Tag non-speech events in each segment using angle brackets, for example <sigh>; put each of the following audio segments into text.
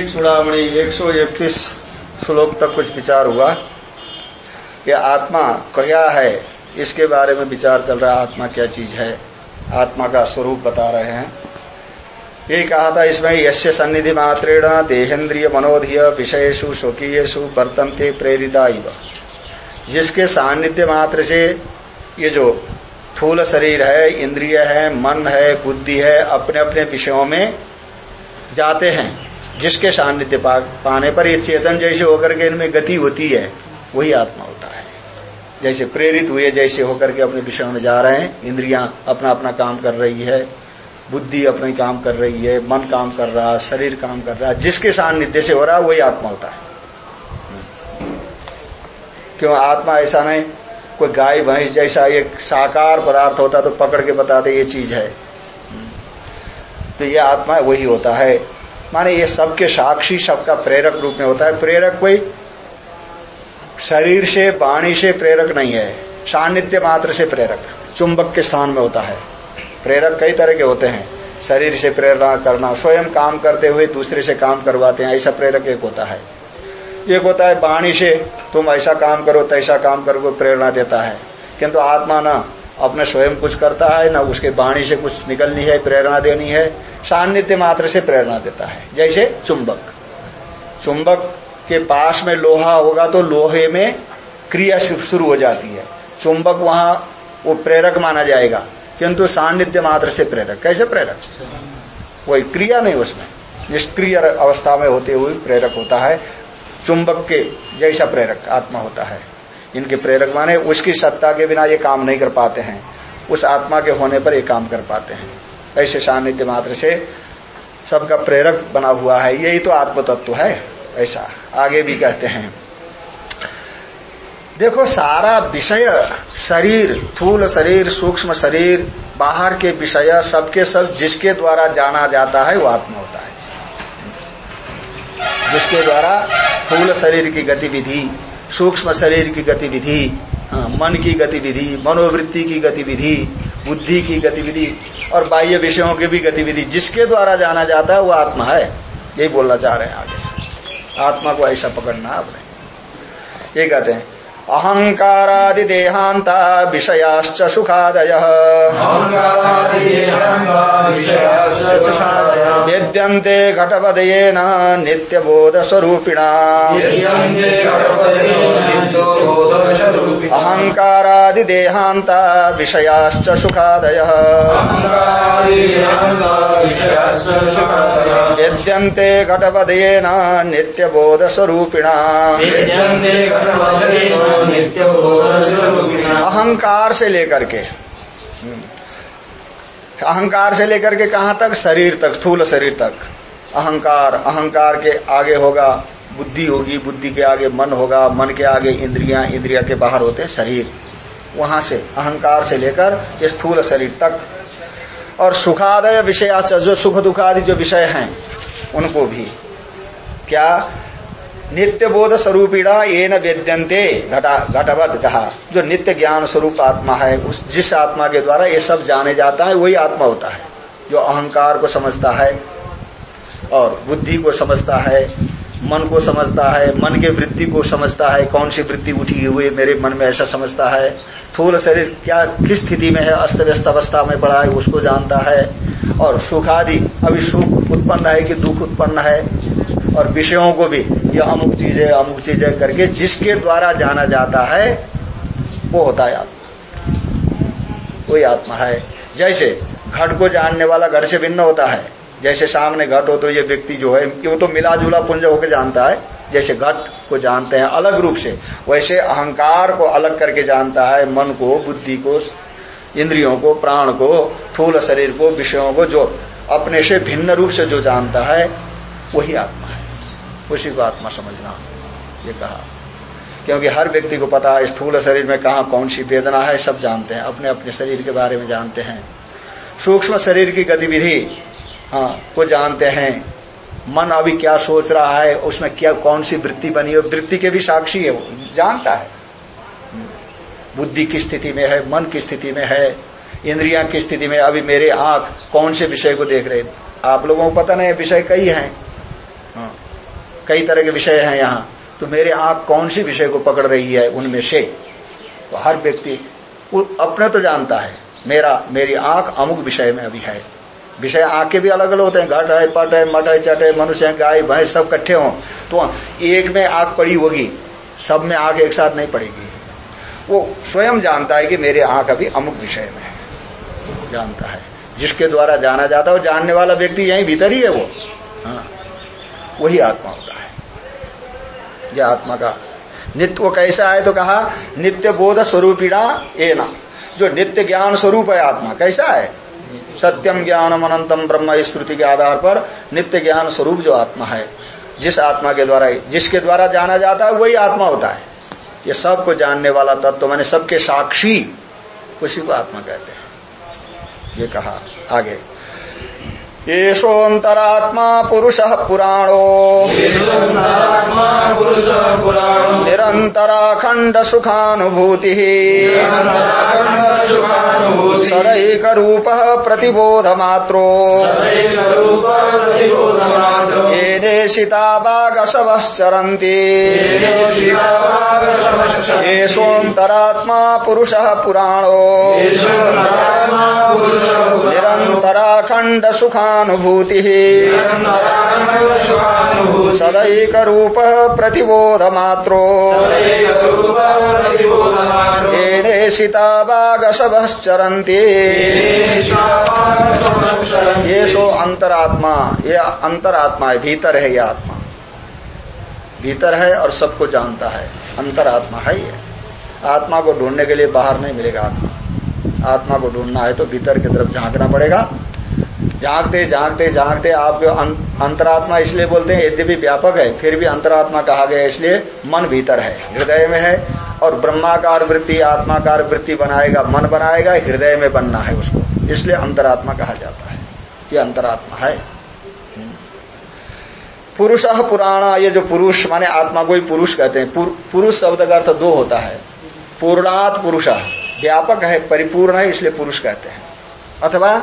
चूड़ामणि एक सौ इकतीस श्लोक तक कुछ विचार हुआ कि आत्मा क्या है, इसके बारे में विचार चल रहा है, आत्मा क्या चीज़ है, आत्मा का स्वरूप बता रहे हैं। ये कहा था इसमें यश्य सन्निधि मात्रेण देहेन्द्रिय मनोधीय विषयसु स्वकीयसु वर्तनते प्रेरिता इव। जिसके सान्निध्य मात्र से ये जो थूल शरीर है, इंद्रिय है, मन है, बुद्धि है अपने अपने विषयों में जाते हैं। जिसके सान्निध्य पाने पर ये चेतन जैसे होकर के इनमें गति होती है, वही आत्मा होता है। जैसे प्रेरित हुए, जैसे होकर के अपने विषय में जा रहे हैं, इंद्रियाँ अपना अपना काम कर रही है, बुद्धि अपने काम कर रही है, मन काम कर रहा है शरीर काम कर रहा है जिसके सान्निध्य से हो रहा है वही आत्मा होता है। क्यों? आत्मा ऐसा नहीं, कोई गाय, भैंस जैसा एक साकार पदार्थ होता तो पकड़ के बताते ये चीज़ है। तो ये आत्मा वही होता है। माने ये सबके साक्षी, सबका प्रेरक रूप में होता है। प्रेरक कोई शरीर से, वाणी से प्रेरक नहीं है। सान्निध्य मात्र से प्रेरक, चुंबक के स्थान में होता है। प्रेरक कई तरह के होते हैं। शरीर से प्रेरणा करना, स्वयं काम करते हुए दूसरे से काम करवाते हैं, ऐसा प्रेरक एक होता है। एक होता है वाणी से, तुम ऐसा काम करो, तैसा काम करो प्रेरणा देता है। किंतु आत्मा ना अपने स्वयं कुछ करता है, ना उसके वाणी से कुछ निकलनी है, प्रेरणा देनी है, सान्निध्य मात्र से प्रेरणा देता है। जैसे चुंबक। चुंबक के पास में लोहा होगा तो लोहे में क्रिया शुरू हो जाती है। चुंबक वहाँ, वो प्रेरक माना जाएगा, किंतु सान्निध्य मात्र से प्रेरक। कैसे प्रेरक? वही क्रिया नहीं उसमें। निष्क्रिय अवस्था में होते हुए प्रेरक होता है। चुंबक के जैसा प्रेरक आत्मा होता है। इनके प्रेरक माने, उसकी सत्ता के बिना ये काम नहीं कर पाते हैं। उस आत्मा के होने पर ये काम कर पाते हैं। ऐसे सानिध्य मात्र से सबका प्रेरक बना हुआ है। यही तो आत्म तत्व है, ऐसा। आगे भी कहते हैं। देखो, सारा विषय, शरीर फूल शरीर, सूक्ष्म शरीर, बाहर के विषय, सबके सब जिसके द्वारा जाना जाता है, वो आत्मा होता है। जिसके द्वारा फूल शरीर की गतिविधि सूक्ष्म शरीर की गतिविधि हाँ, मन की गतिविधि मनोवृत्ति की गतिविधि बुद्धि की गतिविधि और बाह्य विषयों की भी गतिविधि जिसके द्वारा जाना जाता है वो आत्मा है। यही बोलना चाह रहे हैं आगे। आत्मा को ऐसा पकड़ना आपने ये कहते हैं अहंकारादि देहांता विषयाश्च सुखादय। वेद्यन्ते घटपदयेन नित्यबोध देहांता विषयाश्च सुखादय वेद्यन्ते घटपदयेन नित्यबोध स्वरूपिणा अहंकार से लेकर के। अहंकार से लेकर के कहाँ तक? शरीर तक स्थूल शरीर तक। अहंकार अहंकार के आगे होगा। बुद्धि होगी, बुद्धि के आगे मन होगा, मन के आगे इंद्रियाँ, इंद्रिया के बाहर होते शरीर। वहाँ से, अहंकार से लेकर स्थूल शरीर तक। और सुखादय विषय जो सुख दुखादि जो विषय हैं, उनको भी। क्या? नित्य बोध स्वरूपीड़ा ये न वेद्यंते कहा। जो नित्य ज्ञान स्वरूप आत्मा है, उस, जिस आत्मा के द्वारा ये सब जाने जाता है, वही आत्मा होता है। जो अहंकार को समझता है, और बुद्धि को समझता है मन को समझता है, मन के वृत्ति को समझता है, कौन सी वृत्ति उठी हुई मेरे मन में ऐसा समझता है। थूल शरीर क्या, किस स्थिति में है अस्त व्यस्त अवस्था में पड़ा है, उसको जानता है। और सुख आदि अभी सुख उत्पन्न है कि दुख उत्पन्न है? और विषयों को भी, ये अमुक चीज़ है अमुक चीज़ है करके जिसके द्वारा जाना जाता है, वो होता है आत्मा। वही आत्मा है। जैसे, घट को जानने वाला घट से भिन्न होता है। जैसे सामने घट हो तो ये व्यक्ति जो है वो तो मिला जुला पुंज होकर जानता है, जैसे घट को जानते हैं अलग रूप से, वैसे अहंकार को अलग करके जानता है, मन को, बुद्धि को, इंद्रियों को, प्राण को फूल शरीर को, विषयों को, जो अपने से भिन्न रूप से जो जानता है, वही आत्मा है। उसी को आत्मा समझना, ये कहा। क्योंकि हर व्यक्ति को पता है, स्थूल शरीर में कहा कौन सी वेदना है, सब जानते हैं अपने अपने शरीर के बारे में जानते हैं। सूक्ष्म शरीर की गतिविधि हाँ को जानते हैं। मन अभी क्या सोच रहा है, उसमें क्या, कौन सी वृत्ति बनी है? वृत्ति के भी साक्षी है वो, जानता है। बुद्धि की स्थिति में है, मन की स्थिति में है, इंद्रिया की स्थिति में, अभी मेरे आँख कौन से विषय को देख रहे आप लोगों को पता नहीं विषय कई हैं। हाँ कई तरह के विषय हैं यहाँ। तो मेरे आँख कौन सी विषय को पकड़ रही है, उनमें से? तो हर व्यक्ति अपने तो जानता है, मेरा, मेरी आँख अमुक विषय में अभी है। विषय आँख के भी अलग अलग होते हैं। घट है, पट है, मट है, चट है, मनुष्य है, गाय, भैंस सब इकट्ठे हों तो एक में आग पड़ी होगी। सब में आग एक साथ नहीं पड़ेगी। वो स्वयं जानता है कि मेरे आँख अभी अमुक विषय में है। जानता है। जिसके द्वारा जाना जाता है, वो जानने वाला व्यक्ति यही भीतर ही है वो। हाँ। वही आत्मा होता है। यह आत्मा का नित्य वो कैसा है तो कहा, नित्य बोध स्वरूपिणा एना। जो नित्य ज्ञान स्वरूप है आत्मा, कैसा है? सत्यम ज्ञानम अनंतम ब्रह्म श्रुति के आधार पर नित्य ज्ञान स्वरूप जो आत्मा है, जिस आत्मा के द्वारा, जिसके द्वारा जाना जाता है, वही आत्मा होता है। ये सबको जानने वाला तत्व तो मैंने सबके साक्षी, उसी को आत्मा कहते हैं। ये कहा, आगे। येषोऽन्तरात्मा पुरुषः पुराणो। निरन्तराखण्डसुखानुभूतिः। सदैकरूपः प्रतिबोधमात्रो। येनेशिता वागशवश्चरन्ति येषोऽन्तरात्मा पुरुषः पुराणो। निरन्तराखण्डसुखानुभूतिः सदैकरूप प्रतिबोधमात्रो। येनेशिता वागशवश्चरन्ति ये सो अंतरात्मा, ये अंतरात्मा है, भीतर है ये आत्मा। भीतर है और सबको जानता है, अंतरात्मा है ये। आत्मा को ढूँढने के लिए बाहर नहीं मिलेगा आत्मा। आत्मा को ढूंढना है तो भीतर की तरफ़ झांकना पड़ेगा। झांकते झांकते झांकते आपको अंतरात्मा इसलिए बोलते हैं, यद्यपि व्यापक है, फिर भी अंतरात्मा कहा गया इसलिए मन भीतर है, हृदय में है, और ब्रह्माकार वृत्ति, आत्माकार वृत्ति बनाएगा, मन बनाएगा, हृदय में बनना है उसको, इसलिए अंतरात्मा कहा जाता है, ये अंतरात्मा है। पुरुष पुराणा, ये जो पुरुष, माने आत्मा को ही पुरुष कहते हैं पुरुष शब्द का अर्थ दो होता है, पूर्णात पुरुष, व्यापक है, परिपूर्ण है, इसलिए पुरुष कहते हैं, अथवा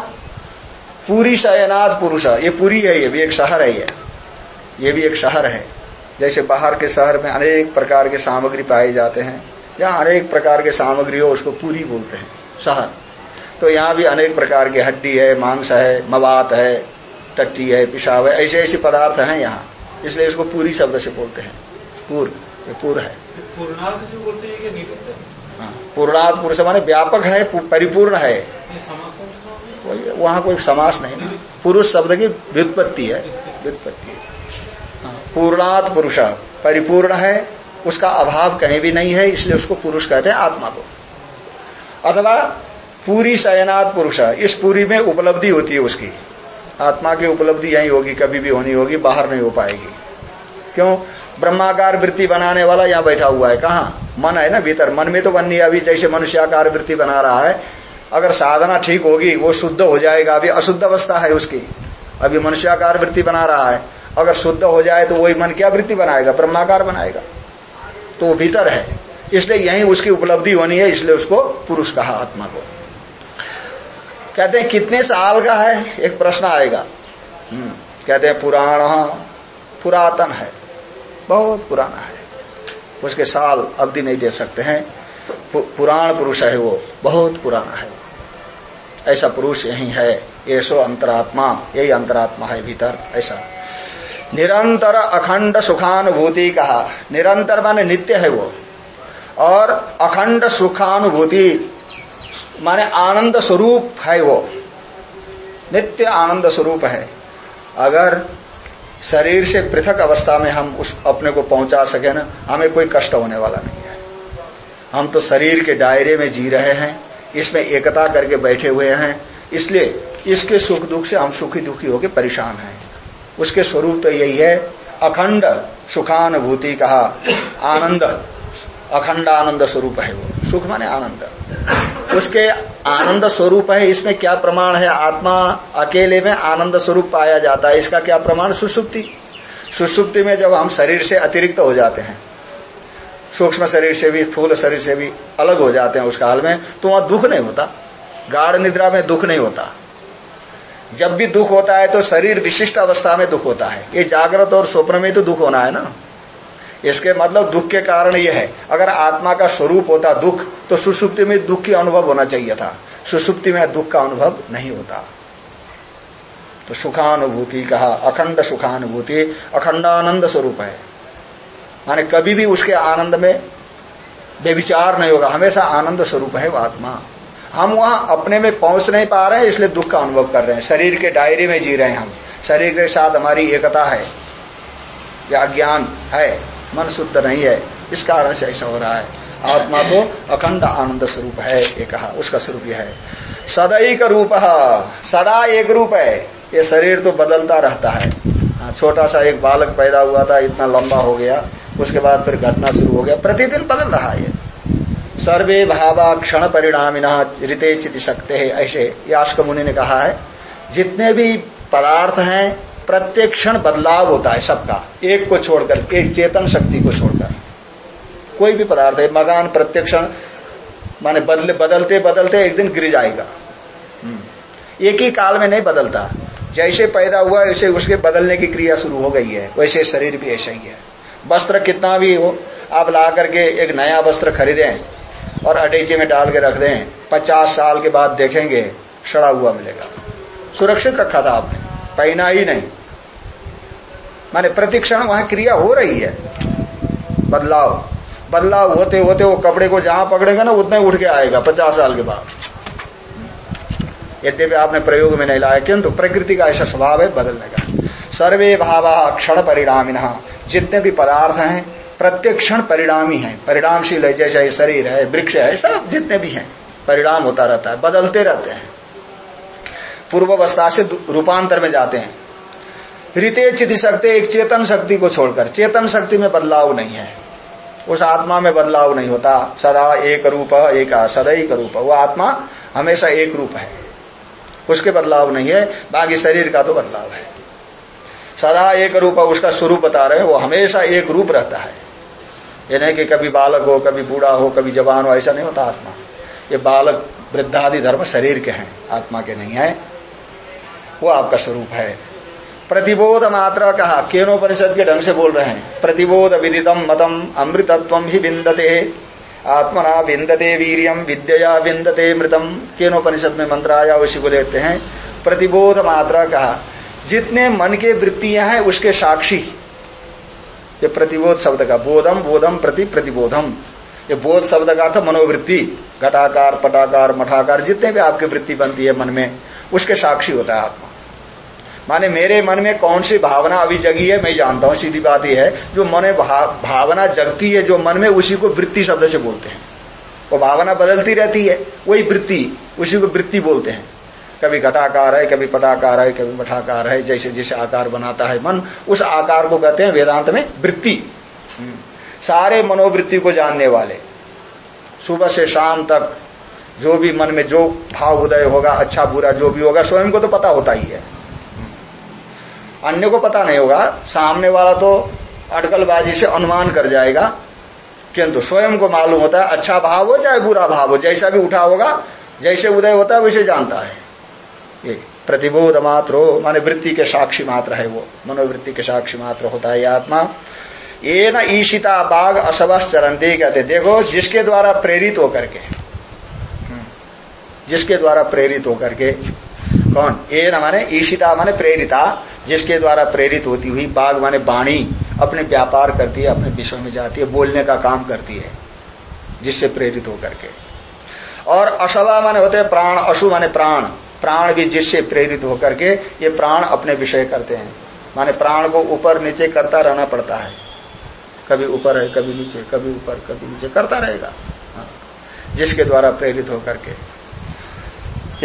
पूरी शयनाथ पुरुष ये पूरी है ये भी एक शहर है ये। ये भी एक शहर है। जैसे बाहर के शहर में अनेक प्रकार के सामग्री पाए जाते हैं या अनेक प्रकार के सामग्री हो उसको पूरी बोलते हैं शहर। तो यहाँ भी अनेक प्रकार की हड्डी है मांस है मवात है टट्टी है पिशाब है ऐसे ऐसे पदार्थ हैं यहाँ। इसलिए इसको पूरी शब्द से बोलते हैं। पूर ये पूर है। हाँ, पूर्णार्थ पुरुष माने व्यापक है परिपूर्ण है। वहाँ कोई समास नहीं। पुरुष शब्द की व्युत्पत्ति है। व्युत्पत्ति पूर्णात पुरुष। परिपूर्ण है, उसका अभाव कहीं भी नहीं है, इसलिए उसको पुरुष कहते हैं आत्मा को। अथवा पूरी शयनाथ पुरुष। इस पूरी में उपलब्धि होती है उसकी। आत्मा की उपलब्धि यही होगी, कभी भी होनी होगी, बाहर नहीं हो पाएगी। क्यों? ब्रह्माकार वृत्ति बनाने वाला यहाँ बैठा हुआ है। कहा? मन है ना, भीतर। मन में तो बननी है अभी, जैसे मनुष्याकार वृत्ति बना रहा है। अगर साधना ठीक होगी वो शुद्ध हो जाएगा। अभी अशुद्ध अवस्था है उसकी। अभी मनुष्याकार वृत्ति बना रहा है। अगर शुद्ध हो जाए तो वही मन क्या वृत्ति बनाएगा? ब्रह्माकार बनाएगा। तो वो भीतर है। इसलिए यही उसकी उपलब्धि होनी है इसलिए उसको पुरुष कहा आत्मा को। कहते हैं कितने साल का है? एक प्रश्न आएगा। हम्म, कहते हैं पुराण पुरातन है। बहुत पुराना है। उसके साल अवधि नहीं दे सकते हैं। पुराण पुरुष है वो। बहुत पुराना है। ऐसा पुरुष यही है ऐसो अंतरात्मा, यही अंतरात्मा है भीतर, ऐसा। निरंतर अखंड सुखानुभूति कहा, निरंतर माने नित्य है वो। और अखंड सुखानुभूति, माने आनंद स्वरूप है वो। नित्य आनंद स्वरूप है। अगर शरीर से पृथक अवस्था में हम उस अपने को पहुँचा सके ना, हमें कोई कष्ट होने वाला नहीं है। हम तो शरीर के दायरे में जी रहे हैं। इसमें एकता करके बैठे हुए हैं। इसलिए इसके सुख दुख से हम सुखी दुखी होकर परेशान हैं। उसके स्वरूप तो यही है, अखंड सुखानुभूति कहा। आनंद अखंड आनंद स्वरूप है वो। सुख माने आनंद। उसके आनंद स्वरूप है, इसमें क्या प्रमाण है? आत्मा अकेले में आनंद स्वरूप पाया जाता है। इसका क्या प्रमाण? सुसुप्ति। सुसुप्ति में जब हम शरीर से अतिरिक्त हो जाते हैं सूक्ष्म शरीर से भी, स्थूल शरीर से भी अलग हो जाते हैं उस काल में तो वहाँ दुख नहीं होता। गाढ़ निद्रा में दुख नहीं होता। जब भी दुख होता है तो शरीर विशिष्ट अवस्था में दुख होता है। ये जागृत और स्वप्न में तो दुख होना है ना। इसके मतलब दुख के कारण यह है। अगर आत्मा का स्वरूप होता दुख तो सुसुप्ति में दुख की अनुभव होना चाहिए था। सुसुप्ति में दुख का अनुभव नहीं होता। तो सुखानुभूति कहा, अखंड सुखानुभूति, अखंडानंद स्वरूप है। माने कभी भी उसके आनंद में बेविचार नहीं होगा। हमेशा आनंद स्वरूप है वह आत्मा। हम वहाँ अपने में पहुँच नहीं पा रहे हैं इसलिए दुख का अनुभव कर रहे हैं। शरीर के दायरे में जी रहे हैं हम। शरीर के साथ हमारी एकता है या ज्ञान है मन शुद्ध नहीं है इस कारण से ऐसा हो रहा है। आत्मा तो अखंड आनंद स्वरूप है ये कहा उसका स्वरूप यह है। सदैक रूप सदा एक रूप है। ये शरीर तो बदलता रहता है। हाँ, छोटा सा एक बालक पैदा हुआ था इतना लंबा हो गया। उसके बाद फिर घटना शुरू हो गया। प्रतिदिन बदल रहा है। सर्वे भावा क्षण परिणामिना रिते चिति सकते है। ऐसे यास्क मुनि ने कहा है, जितने भी पदार्थ हैं, प्रत्येक क्षण बदलाव होता है सबका। एक को छोड़कर, एक चेतन शक्ति को छोड़कर। कोई भी पदार्थ है, मकान प्रत्येक क्षण, माने बदले, बदलते बदलते एक दिन गिर जाएगा। हम्म। एक ही काल में नहीं बदलता। जैसे पैदा हुआ वैसे उसके बदलने की क्रिया शुरू हो गई है। वैसे शरीर भी ऐसा ही है। वस्त्र कितना भी हो, आप ला करके एक नया वस्त्र खरीदें और अडेचे में डाल के रख दें, पचास साल के बाद देखेंगे, सड़ा हुआ मिलेगा। सुरक्षित रखा था आपने, पहना ही नहीं। माने प्रतिक्षण वहाँ क्रिया हो रही है। बदलाव बदलाव होते होते वो कपड़े को जहाँ पकड़ेगा ना, उतना ही उठ के आएगा, पचास साल के बाद। यद्यपि आपने प्रयोग में नहीं लाया, किंतु प्रकृति का ऐसा स्वभाव है बदलने का। सर्वे भावा क्षण परिणामी जितने भी पदार्थ हैं प्रत्येक क्षण परिणामी है। परिणामशील है, जैसे शरीर है, वृक्ष है, सब जितने भी हैं, परिणाम होता रहता है, बदलते रहते हैं। पूर्व अवस्था से रूपांतर में जाते हैं। रीते चिति शक्ति, एक चेतन शक्ति को छोड़कर, चेतन शक्ति में बदलाव नहीं है। उस आत्मा में बदलाव नहीं होता। सदा एक रूप, एक सदैक रूप, वो आत्मा हमेशा एक रूप है। उसके बदलाव नहीं है, बाकी शरीर का तो बदलाव है। सदा एक रूप उसका स्वरूप बता रहे हैं, वो हमेशा एक रूप रहता है। ये नहीं कि कभी बालक हो, कभी बूढ़ा हो, कभी जवान हो, ऐसा नहीं होता आत्मा। ये बालक वृद्धादि धर्म शरीर के हैं, आत्मा के नहीं है। वो आपका स्वरूप है। प्रतिबोध मात्र कहा केनो परिषद के ढंग से बोल रहे हैं। प्रतिबोध विदितम मतम अमृतत्व ही बिंदते आत्मना विंदते वीरियम विद्या विंदते मृतम केनोपनिषद में मंत्र आया उसी को लेते हैं। प्रतिबोध मात्रा कहा जितने मन के वृत्तियाँ हैं, उसके साक्षी। ये प्रतिबोध शब्द का बोधम बोधम प्रति प्रतिबोधम। ये बोध शब्द का अर्थ मनोवृत्ति, घटाकार, पटाकार, मठाकार, जितने भी आपकी वृत्ति बनती है मन में, उसके साक्षी होता है आत्मा। माने मेरे मन में कौन सी भावना अभी जगी है, मैं जानता हूँ, सीधी बात यह है, जो मन भावना जगती है, जो मन में उसी को वृत्ति शब्द से बोलते हैं। वो भावना बदलती रहती है, वही वृत्ति, उसी को वृत्ति बोलते हैं। कभी घटाकार है, कभी पटाकार है, कभी मठाकार है, जैसे जैसे आकार बनाता है मन, उस आकार को कहते हैं वेदांत में वृत्ति। हम्म। सारे मनोवृत्ति को जानने वाले। सुबह से शाम तक जो भी मन में जो भाव उदय होगा अच्छा बुरा जो भी होगा, स्वयं को तो पता होता ही है। अन्य को पता नहीं होगा। सामने वाला तो अटकलबाजी से अनुमान कर जाएगा। किंतु स्वयं को मालूम होता है अच्छा भाव हो चाहे बुरा भाव हो, जैसा भी उठा होगा, जैसे उदय होता है, वैसे जानता है। ये प्रतिबोध मात्र हो माने वृत्ति के साक्षी मात्र है वो। मनोवृत्ति के साक्षी मात्र होता है आत्मा। ये न ईशिता बाघ असवस चरंती कहते देखो जिसके द्वारा प्रेरित होकर के। हम्म, जिसके द्वारा प्रेरित होकर के। कौन? ये न माने ईशिता माने प्रेरिता। जिसके द्वारा प्रेरित होती हुई बाघ माने बाणी अपने व्यापार करती है अपने विश्व में जाती है बोलने का काम करती है जिससे प्रेरित होकर के। और अशवा माने होते प्राण अशु माने प्राण। प्राण भी जिससे प्रेरित होकर के ये प्राण अपने विषय करते हैं। माने प्राण को ऊपर नीचे करता रहना पड़ता है। कभी ऊपर है, कभी नीचे, कभी ऊपर, कभी नीचे, करता रहेगा। हाँ। जिसके द्वारा प्रेरित होकर के।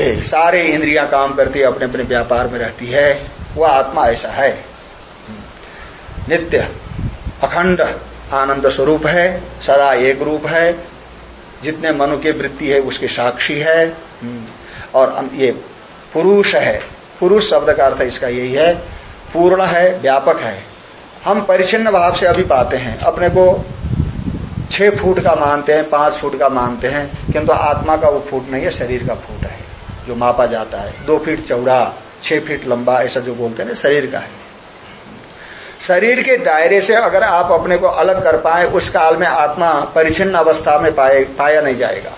ये सारे इंद्रियाँ काम करती है अपने अपने व्यापार में रहती है। वह आत्मा ऐसा है। नित्य, अखंड, आनंद स्वरूप है, सदा एक रूप है। जितने मनु की वृत्ति है, उसके साक्षी है। और ये पुरुष है। पुरुष शब्द का अर्थ इसका यही है, पूर्ण है, व्यापक है। हम परिचिन्न भाव से अभी पाते हैं। अपने को छह फुट का मानते हैं, पाँच फुट का मानते हैं, किंतु आत्मा का वो फुट नहीं है, शरीर का फुट है, जो मापा जाता है। दो फीट चौड़ा, छह फीट लंबा, ऐसा जो बोलते हैं ना, शरीर का है। शरीर के दायरे से अगर आप अपने को अलग कर पाए, उस काल में आत्मा परिचिन्न अवस्था में पाए, पाया नहीं जाएगा।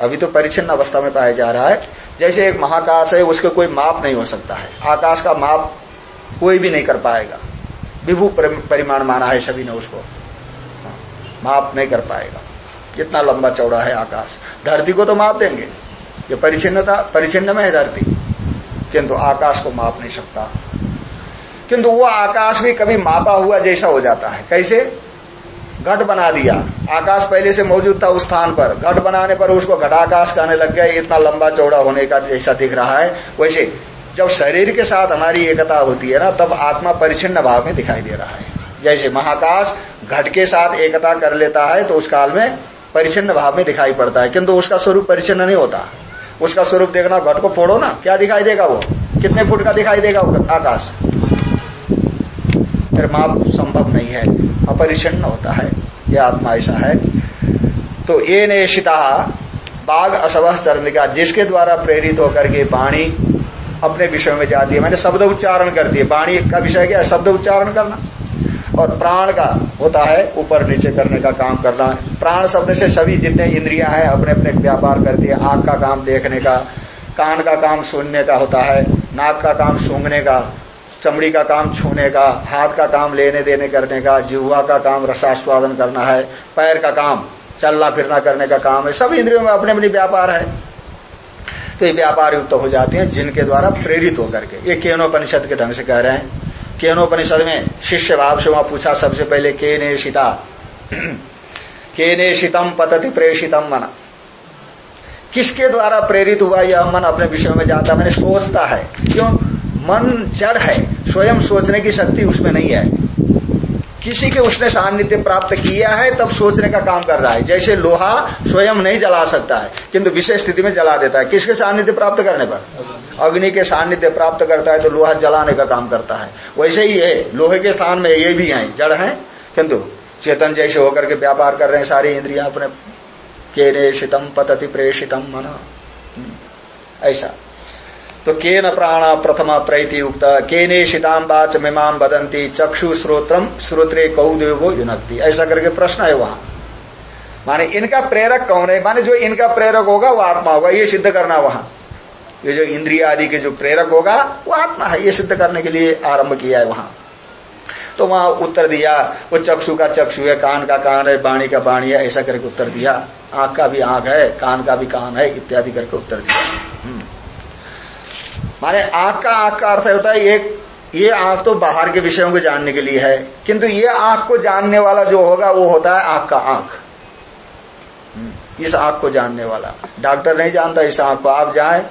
अभी तो परिचिन्न अवस्था में पाया जा रहा है। जैसे एक महाकाश है, उसके कोई माप नहीं हो सकता है। आकाश का माप कोई भी नहीं कर पाएगा। विभू परिमाण माना है सभी ने उसको। माप नहीं कर पाएगा। कितना लंबा चौड़ा है आकाश। धरती को तो माप देंगे। ये परिचिन्नता परिचिन्न में है धरती। किंतु आकाश को माप नहीं सकता। किंतु वो आकाश भी कभी मापा हुआ जैसा हो जाता है। कैसे? घट बना दिया। आकाश पहले से मौजूद था उस स्थान पर। घट बनाने पर उसको घटाकाश कहने लग गया इतना लंबा चौड़ा होने का जैसा दिख रहा है। वैसे, जब शरीर के साथ हमारी एकता होती है ना, तब आत्मा परिचिन्न भाव में दिखाई दे रहा है। जैसे महाकाश घट के साथ एकता कर लेता है तो उस काल में परिचिन्न भाव में दिखाई पड़ता है। किंतु उसका स्वरूप परिचिन्न नहीं होता। उसका स्वरूप देखना घट को फोड़ो ना, क्या दिखाई देगा वो? कितने फुट का दिखाई देगा आकाश? फिर माप संभव नहीं है। अपरिचन्न होता है, यह आत्मा ऐसा है। तो ये नेशिता, बाघ असव चरणिका जिसके द्वारा प्रेरित होकर के वाणी अपने विषय में जाती है। मैंने शब्द उच्चारण करती है वाणी का विषय क्या है? शब्द उच्चारण करना। और प्राण का होता है, ऊपर नीचे करने का काम करना। प्राण शब्द से सभी जितने इंद्रियाँ हैं अपने अपने व्यापार करती है। आँख का काम देखने का, कान का काम सुनने का होता है, नाक का काम सूंघने का। चमड़ी का काम छूने का, हाथ का काम लेने देने करने का जिहुआ का काम रसास्वादन करना है, पैर का काम, चलना फिरना करने का काम है सब इंद्रियों में अपने अपने व्यापार है। तो ये व्यापार युक्त तो हो जाते हैं, जिनके द्वारा प्रेरित होकर के। ये केनोपनिषद के ढंग से कह रहे हैं। केनोपनिषद में शिष्य भाव से वहाँ पूछा सबसे पहले के ने सीता के ने शीतम पतति प्रेषितम मन। किसके द्वारा प्रेरित हुआ यह मन? अपने विषय में जाता, मैंने सोचता है। क्यों? मन जड़ है, स्वयं सोचने की शक्ति उसमें नहीं है। किसी के उसने सान्निध्य प्राप्त किया है, तब सोचने का काम कर रहा है। जैसे लोहा स्वयं नहीं जला सकता है, किंतु विशेष स्थिति में जला देता है। किसके सान्निध्य प्राप्त करने पर? अग्नि के सान्निध्य प्राप्त करता है तो लोहा जलाने का काम करता है। वैसे ही है लोहे के स्थान में ये भी है, जड़ है, किंतु चेतन जैसे होकर के व्यापार कर रहे हैं, सारी इंद्रिया अपने के शीतम पतति प्रेषितम मना ऐसा। तो के न प्राण प्रथम प्रैति उक्त, केने शीताम्बाच मिमाम बदंती चक्षु श्रोत्रम श्रोत्रे कौदेवो युनक्ति। ऐसा करके प्रश्न है वहाँ। माने इनका प्रेरक कौन है? माने जो इनका प्रेरक होगा, वो आत्मा होगा। ये सिद्ध करना वहाँ। ये जो इंद्रिय आदि के जो प्रेरक होगा, वो आत्मा है। ये सिद्ध करने के लिए आरंभ किया है वहाँ। तो वहाँ उत्तर दिया, वो चक्षु का चक्षु है, कान का कान है, बाणी का बाणी है, ऐसा करके उत्तर दिया। आँख का भी आँख है, कान का भी कान है, इत्यादि करके उत्तर दिया। हम्म। माने आँख का आँख का अर्थ होता है एक ये आँख तो बाहर के विषयों को जानने के लिए है किंतु ये आँख को जानने वाला जो होगा वो होता है आँख का आँख। हम्म, इस आँख को जानने वाला। डॉक्टर नहीं जानता इस आँख को। आप जाए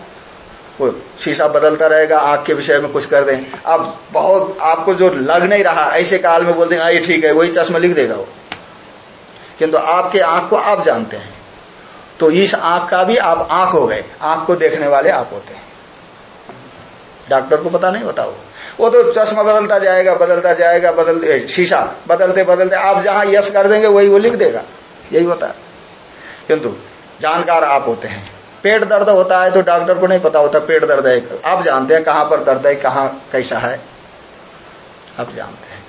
वो शीशा बदलता रहेगा आँख के विषय में कुछ कर दें। अब बहुत आपको जो लग नहीं रहा ऐसे काल में बोल देंगे हाँ, ये ठीक है वही चश्मा लिख देगा वो। किंतु आपके आँख को आप जानते हैं। तो इस आँख का भी आप आँख हो गए आँख को देखने वाले आप होते हैं। डॉक्टर को पता नहीं होता वो। वो तो चश्मा बदलता जाएगा बदलता जाएगा बदलते शीशा, बदलते बदलते, आप जहाँ यश कर देंगे, वही वो लिख देगा। यही होता है। किंतु, जानकार आप होते हैं। पेट दर्द होता है तो डॉक्टर को नहीं पता होता, पेट दर्द है आप जानते हैं कहाँ पर दर्द है, कहाँ, कैसा है। आप जानते हैं।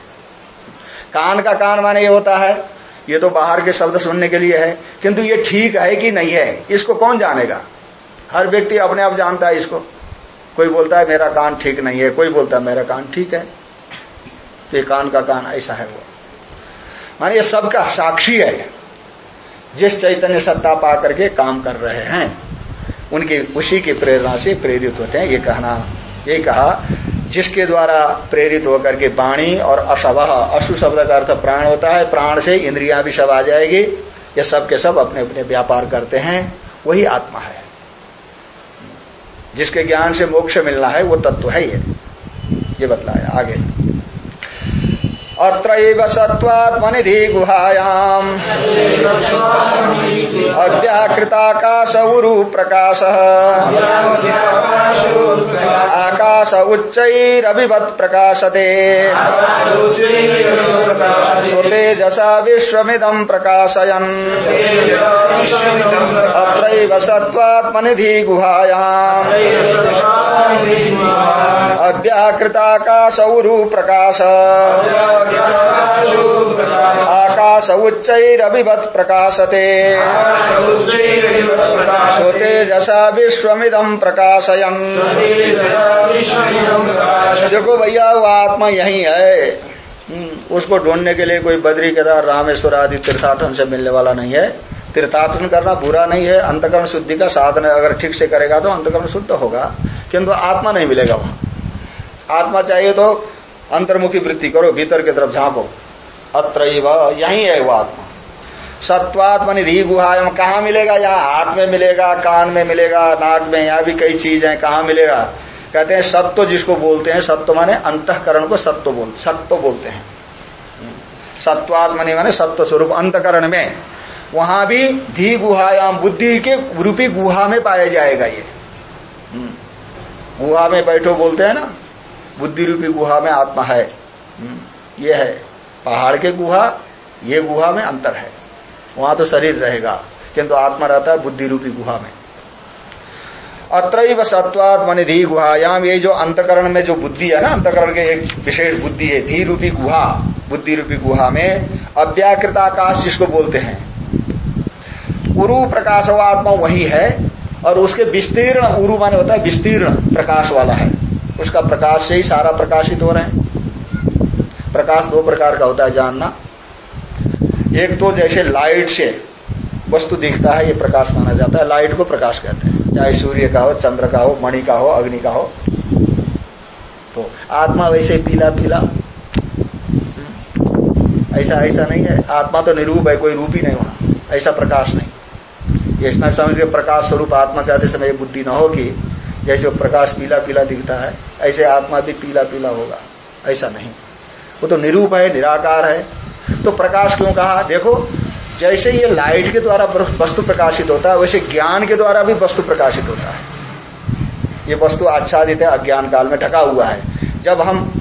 कान का कान माने ये होता है, ये तो बाहर के शब्द सुनने के लिए है। किंतु ये ठीक है कि नहीं है, इसको कौन जानेगा? हर व्यक्ति अपने आप जानता है इसको। कोई बोलता है, मेरा कान ठीक नहीं है। कोई बोलता है, मेरा कान ठीक है। तो ये कान का कान ऐसा है वो। माने ये सबका साक्षी है। जिस चैतन्य सत्ता पा करके काम कर रहे हैं, उनकी, उसी की प्रेरणा से प्रेरित होते हैं, ये कहना, ये कहा, जिसके द्वारा प्रेरित होकर के वाणी और अशव अशु शब्द का अर्थ प्राण होता है, प्राण से इंद्रिया भी सब आ जाएगी, ये सब के सब अपने अपने व्यापार करते हैं, वही आत्मा है। जिसके ज्ञान से मोक्ष मिलना है वो तत्व है ये। ये बतलाया आगे। अत्र सत्वात्मनिधि गुहायाम अव्याकृताकाश उरु प्रकाश आकाश उच्चरभिवत प्रकाशते श्रुते तेजसा विश्वमिदं प्रकाशयन्। अत्रैव सत्त्वात्मनिधि गुहायाम् अव्याकृताकाशौरु प्रकाश आकाश उच्चैरभिवत् प्रकाशते स्वतेजसा विश्वमिदं प्रकाशयन्। देखो भैया वो आत्मा यही है हम्म, उसको ढूँढने के लिए कोई बद्री केदार रामेश्वर आदि तीर्थाटन से मिलने वाला नहीं है। तीर्थाटन करना बुरा नहीं है। अंतकरण शुद्धि का साधन अगर ठीक से करेगा तो अंतकरण शुद्ध होगा। किंतु आत्मा नहीं मिलेगा वहाँ। आत्मा चाहिए तो अंतर्मुखी वृत्ति करो, भीतर की तरफ़ झांको। अत्र यही है वो आत्मा। सत्वात्म निधि गुहा कहा मिलेगा? यहाँ हाथ में मिलेगा, कान में मिलेगा, नाक में, यहाँ भी कई चीज़ है, कहा मिलेगा? कहते हैं, सत्व जिसको बोलते हैं, सत्व माने अंतकरण को सत्व बोल, सत्व बोलते हैं। सत्वात्मनि माने सत्व स्वरूप, अंतकरण में। वहाँ भी धी गुहायाम बुद्धि के रूपी गुहा में पाया जाएगा ये। गुहा में बैठो बोलते हैं ना? बुद्धि रूपी गुहा में आत्मा है। ये है। पहाड़ के गुहा, ये गुहा में अंतर है। वहाँ तो शरीर रहेगा, किंतु आत्मा रहता है बुद्धि रूपी गुहा में। अत्र सत्वात धी गुहायाम, ये जो अंतकरण में जो बुद्धि है ना, अंतकरण के एक विशेष बुद्धि है धी रूपी गुहा बुद्धि रूपी गुहा में अव्याकृत आकाश जिसको बोलते हैं। उरु प्रकाश आत्मा वही है, और उसके विस्तीर्ण, उरु माने होता है विस्तीर्ण प्रकाश वाला है। उसका प्रकाश से ही सारा प्रकाशित हो रहे हैं। प्रकाश दो प्रकार का होता है जानना। एक तो जैसे लाइट से वस्तु दिखता है, ये प्रकाश माना जाता है। लाइट को प्रकाश कहते हैं। चाहे सूर्य का हो, चंद्र का हो, मणि का हो, अग्नि का हो। तो आत्मा वैसे पीला पीला। ऐसा ऐसा नहीं है। आत्मा तो निरूप है, कोई रूप ही नहीं होना। ऐसा प्रकाश नहीं। ये समझ प्रकाश स्वरूप आत्मा कहते समय बुद्धि न होगी जैसे प्रकाश पीला पीला दिखता है। ऐसे आत्मा भी पीला पीला होगा। ऐसा नहीं। वो तो निरूप है, निराकार है। तो प्रकाश क्यों कहा? देखो, जैसे ये लाइट के द्वारा वस्तु प्रकाशित होता है, वैसे ज्ञान के द्वारा भी वस्तु प्रकाशित होता है। ये वस्तु आच्छादित है, अज्ञान काल में ढका हुआ है। जब हम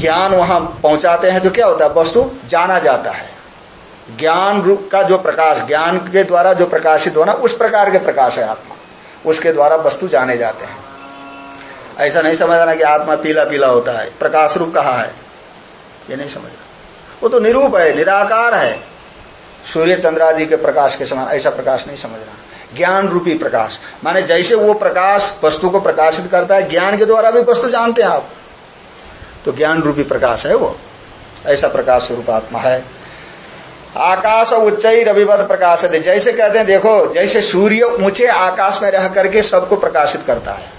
ज्ञान वहाँ पहुंचाते हैं तो क्या होता है? वस्तु जाना जाता है। ज्ञान रूप का जो प्रकाश, ज्ञान के द्वारा जो प्रकाशित होना, उस प्रकार के प्रकाश है आत्मा। उसके द्वारा वस्तु जाने जाते हैं। ऐसा नहीं समझना कि आत्मा पीला पीला होता है, प्रकाश रूप कहा है? ये नहीं समझना। वो तो निरूप है, निराकार है। सूर्य चंद्रादि के प्रकाश के समान ऐसा प्रकाश नहीं समझना। ज्ञान रूपी प्रकाश। माने जैसे वो प्रकाश वस्तु को प्रकाशित करता है, ज्ञान के द्वारा भी वस्तु जानते हैं आप। तो ज्ञान रूपी प्रकाश है वो। ऐसा प्रकाश स्वरूप आत्मा है। आकाश उच्च ही रविवत प्रकाश है जैसे कहते हैं, देखो, जैसे सूर्य ऊँचे आकाश में रह करके सबको प्रकाशित करता है।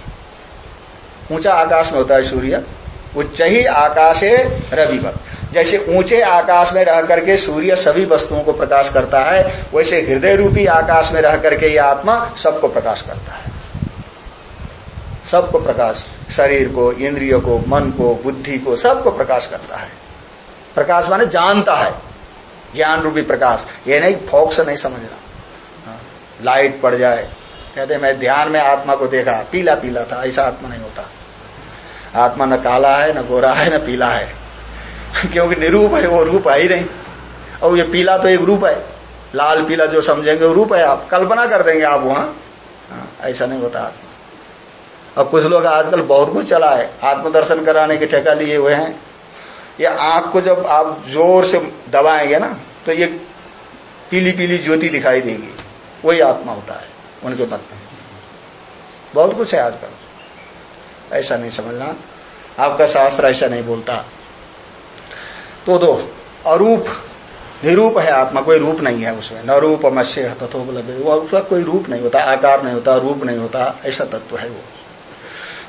ऊँचा आकाश में होता है सूर्य उच्च ही आकाश है रविवत जैसे ऊँचे आकाश में रह करके सूर्य सभी वस्तुओं को प्रकाश करता है वैसे हृदय रूपी आकाश में रह करके ये आत्मा सबको प्रकाश करता है। सबको प्रकाश शरीर को इंद्रियों को मन को बुद्धि को सबको प्रकाश करता है। प्रकाश माने जानता है। ज्ञान रूपी प्रकाश। ये नहीं फोक्स नहीं समझना। हाँ, लाइट पड़ जाए। कहते मैं ध्यान में आत्मा को देखा पीला पीला था ऐसा आत्मा नहीं होता। आत्मा न काला है न गोरा है न पीला है। <laughs> क्योंकि निरूप है वो रूप है ही नहीं। और ये पीला तो एक रूप है। लाल पीला जो समझेंगे वो रूप है। आप कल्पना कर देंगे आप वहाँ। हाँ, ऐसा नहीं होता आत्मा। अब कुछ लोग आजकल बहुत कुछ चला है। आत्मदर्शन कराने के ठेका लिए हुए हैं। ये आँख को जब आप ज़ोर से दबाएँगे ना तो ये पीली पीली ज्योति दिखाई देगी। वही आत्मा होता है उनके मत में। बहुत कुछ है आजकल। ऐसा नहीं समझना। आपका शास्त्र ऐसा नहीं बोलता। तो दो, अरूप, निरूप है आत्मा, कोई रूप नहीं है उसमें। न रूप, मत्स्य तथोपलब्ध वो उसका कोई रूप नहीं होता, आकार नहीं होता, रूप नहीं होता, ऐसा तत्व है वो।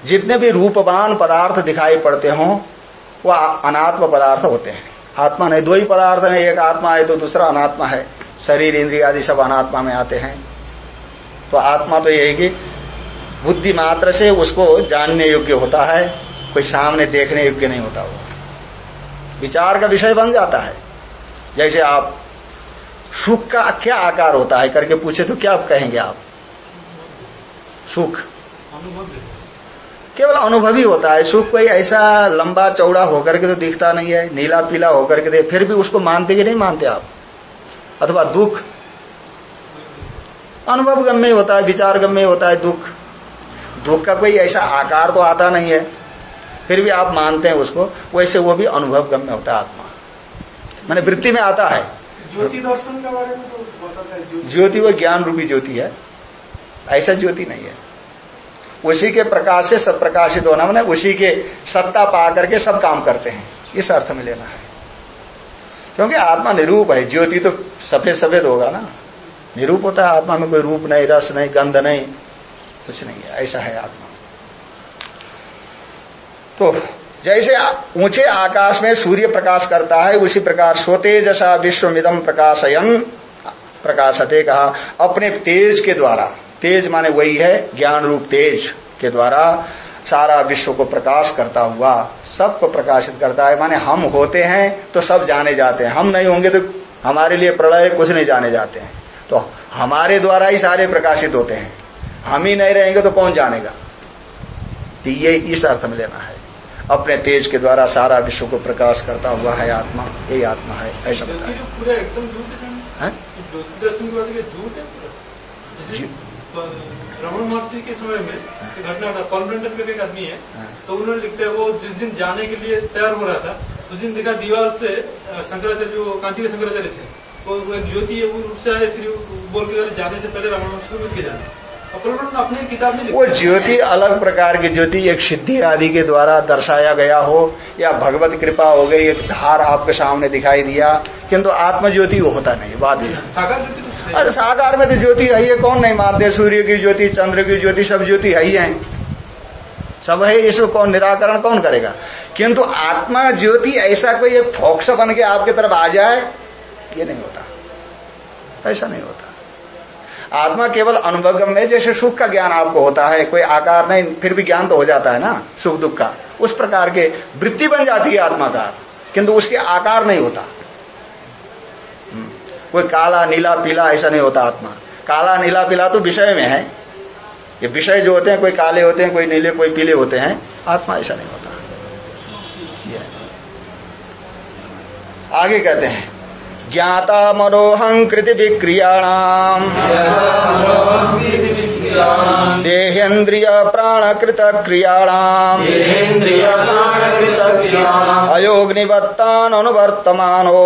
जितने भी रूपवान पदार्थ दिखाई पड़ते हों, वो अनात्म पदार्थ होते हैं। आत्मा नहीं, दो ही पदार्थ है, एक आत्मा है तो दूसरा अनात्मा है। शरीर, इंद्रिया आदि सब अनात्मा में आते हैं। तो आत्मा तो यही कि बुद्धि मात्र से उसको जानने योग्य होता है। कोई सामने देखने योग्य नहीं होता वो। विचार का विषय बन जाता है। जैसे आप, सुख का क्या आकार होता है करके पूछे तो क्या कहेंगे आप? सुख। केवल अनुभवी होता है। सुख कोई ऐसा लंबा चौड़ा होकर के तो दिखता नहीं है। नीला पीला होकर के फिर भी उसको मानते कि नहीं मानते आप? अथवा दुख। अनुभव गम्य होता है विचार गम्य होता है दुख। दुख का कोई ऐसा आकार तो आता नहीं है। फिर भी आप मानते हैं उसको वैसे वो भी अनुभव गम्य होता है आत्मा। मैंने वृत्ति में आता है। ज्योति दर्शन के बारे में तो है ज्योति। ज्योति वो ज्ञान रूपी ज्योति है। ऐसा ज्योति नहीं है। उसी के प्रकाश से सब प्रकाशित होना मैंने उसी के सत्ता पा करके सब काम करते हैं। इस अर्थ में लेना है। क्योंकि आत्मा निरूप है। ज्योति तो सफ़ेद सफ़ेद होगा ना। निरूप होता है आत्मा में कोई रूप नहीं रस नहीं गंध नहीं कुछ नहीं है। ऐसा है आत्मा। तो जैसे ऊँचे आकाश में सूर्य प्रकाश करता है, उसी प्रकार सोते जैसा विश्वमिदम प्रकाशयन। प्रकाशते कहा, अपने तेज के द्वारा। तेज माने वही है, ज्ञान रूप तेज के द्वारा सारा विश्व को प्रकाश करता हुआ सबको प्रकाशित करता है। माने हम होते हैं तो सब जाने जाते हैं। हम नहीं होंगे तो हमारे लिए प्रलय कुछ नहीं जाने जाते हैं। तो हमारे द्वारा ही सारे प्रकाशित होते हैं। हम ही नहीं रहेंगे तो कौन जानेगा? तो ये इस अर्थ में लेना है। अपने तेज के द्वारा सारा विश्व को प्रकाश करता हुआ है आत्मा यही आत्मा है ऐसा बताया जो पूरा एकदम झूठ है हैं? है जी। महर्षि के समय में एक घटना था कॉन्वेंटर करके एक आदमी है हाँ। तो उन्होंने लिखते हैं वो जिस दिन जाने के लिए तैयार हो रहा था उस दिन देखा दीवार से शंकराचार्य जो कांची के शंकराचार्य थे वो वो एक ज्योति है वो रूप से आए फिर बोल के जाने से पहले रमण महर्षि को मिल के जाना अपने किताब में वो ज्योति अलग प्रकार की ज्योति एक सिद्धि आदि के द्वारा दर्शाया गया हो या भगवत कृपा हो गई एक धार आपके सामने दिखाई दिया किंतु आत्म ज्योति वो होता नहीं ये साकार तो। अरे साकार में तो ज्योति है ही कौन नहीं मानते? सूर्य की ज्योति चंद्र की ज्योति सब ज्योति है ही है। सब है इसको कौन निराकरण कौन करेगा? किंतु आत्मा ज्योति ऐसा कोई एक फोक्स बन के आपके तरफ़ आ जाए ये नहीं होता। ऐसा नहीं होता। आत्मा केवल अनुभव में जैसे सुख का ज्ञान आपको होता है कोई आकार नहीं फिर भी ज्ञान तो हो जाता है ना सुख दुख का। उस प्रकार के वृत्ति बन जाती है आत्मा का किंतु उसके आकार नहीं होता। हम्म, कोई काला नीला पीला ऐसा नहीं होता आत्मा। काला नीला पीला तो विषय में है। ये विषय जो होते हैं कोई काले होते हैं कोई नीले कोई पीले होते हैं आत्मा ऐसा नहीं होता। आगे कहते हैं ज्ञाता मनोहंकृति विक्रियाणाम देहेन्द्रिय प्राणकृत क्रियाणाम अयोग्निवत्तान अनुवर्तमानो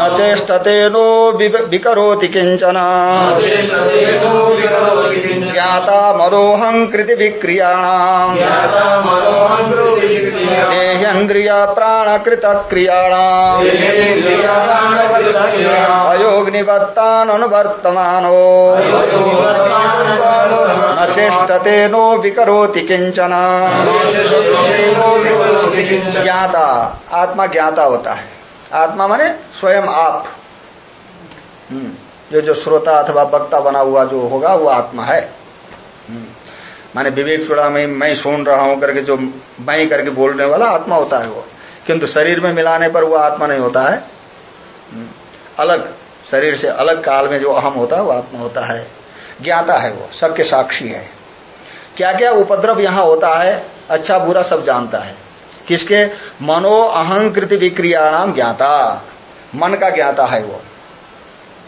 न चेष्टते नो विकरोति किंचन ज्ञाता मनोहं कृति विक्रियाणाम देहेन्द्रिय प्राणकृत क्रियाणाम अयोग्निवत्तान अनुवर्तमानो न चेष्टते नो विकरोति किंचन ज्ञाता आत्मा ज्ञाता होता है। आत्मा माने स्वयं आप। हम्म, जो जो श्रोता अथवा वक्ता बना हुआ जो होगा वो आत्मा है। हम्म, माने विवेक चुड़ा में मैं सुन रहा हूँ करके जो मैं करके बोलने वाला आत्मा होता है वो। किंतु शरीर में मिलाने पर वो आत्मा नहीं होता है। हम्म, अलग। शरीर से अलग काल में जो अहम होता है, वो आत्मा होता है। ज्ञाता है वो, सबके साक्षी है। क्या क्या उपद्रव यहाँ होता है अच्छा बुरा सब जानता है। किसके? मनो अहंकृति विक्रियाणाम ज्ञाता। मन का ज्ञाता है वो।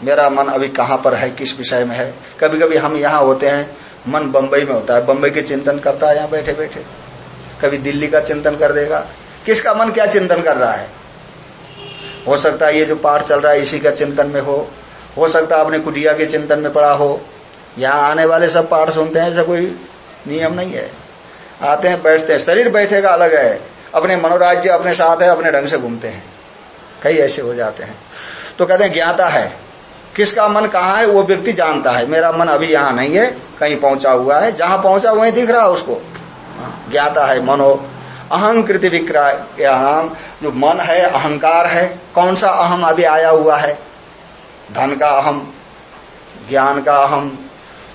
मेरा मन अभी कहाँ पर है, किस विषय में है? कभी कभी हम यहाँ होते हैं, मन बंबई में होता है। बंबई के चिंतन करता है यहाँ बैठे बैठे कभी दिल्ली का चिंतन कर देगा। किसका मन क्या चिंतन कर रहा है? हो सकता है ये जो पाठ चल रहा है इसी का चिंतन में हो। हो सकता है अपने कुटिया के चिंतन में पड़ा हो। यहाँ आने वाले सब पाठ सुनते हैं, ऐसा कोई नियम नहीं है। आते हैं, बैठते हैं, शरीर बैठेगा अलग है। अपने मनोराज्य अपने साथ है, अपने ढंग से घूमते हैं। कई ऐसे हो जाते हैं। तो कहते हैं, ज्ञाता है। किसका मन कहाँ है, वो व्यक्ति जानता है। मेरा मन अभी यहाँ नहीं है, कहीं पहुँचा हुआ है। जहाँ पहुँचा, वहीं दिख रहा है उसको। ज्ञाता है, मनो अहंकृति विक्राम जो मन है अहंकार है कौन सा अहम अभी आया हुआ है? धन का अहम ज्ञान का अहम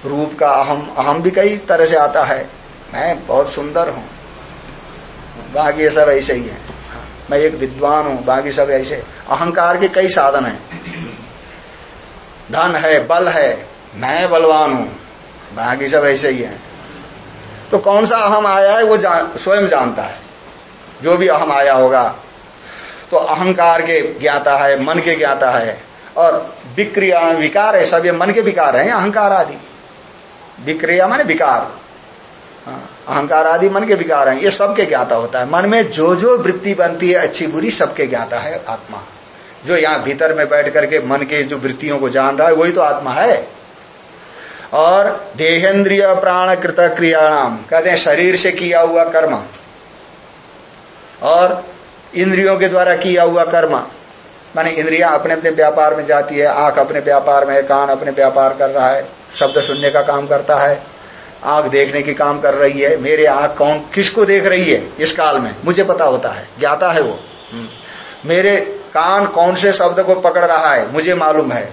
रूप का अहम अहम भी कई तरह से आता है। मैं बहुत सुंदर हूँ। बाकी सब ऐसे ही है। मैं एक विद्वान हूँ बाकी सब ऐसे। अहंकार के कई साधन है। धन है बल है मैं बलवान हूँ। बाकी सब ऐसे ही है। तो कौन सा अहम आया है वो जान, स्वयं जानता है। जो भी अहम आया होगा। तो अहंकार के ज्ञाता है मन के ज्ञाता है। और विक्रिया विकार है सब ये मन के विकार है अहंकार आदि। विक्रिया माने विकार। हाँ, अहंकार आदि मन के विकार हैं ये सबके ज्ञाता होता है। मन में जो जो वृत्ति बनती है अच्छी बुरी सबके ज्ञाता है आत्मा। जो यहाँ भीतर में बैठ करके मन के जो वृत्तियों को जान रहा है वही तो आत्मा है। और देहेंद्रिय प्राण कृत क्रियाणाम कहते हैं शरीर से किया हुआ कर्म। और इंद्रियों के द्वारा किया हुआ कर्म माने इंद्रियाँ अपने अपने व्यापार में जाती है आँख अपने व्यापार में है कान अपने व्यापार कर रहा है शब्द सुनने का काम करता है आँख देखने की काम कर रही है मेरे आँख कौन किसको देख रही है इस काल में मुझे पता होता है ज्ञाता है वो हम्म। मेरे कान कौन से शब्द को पकड़ रहा है मुझे मालूम है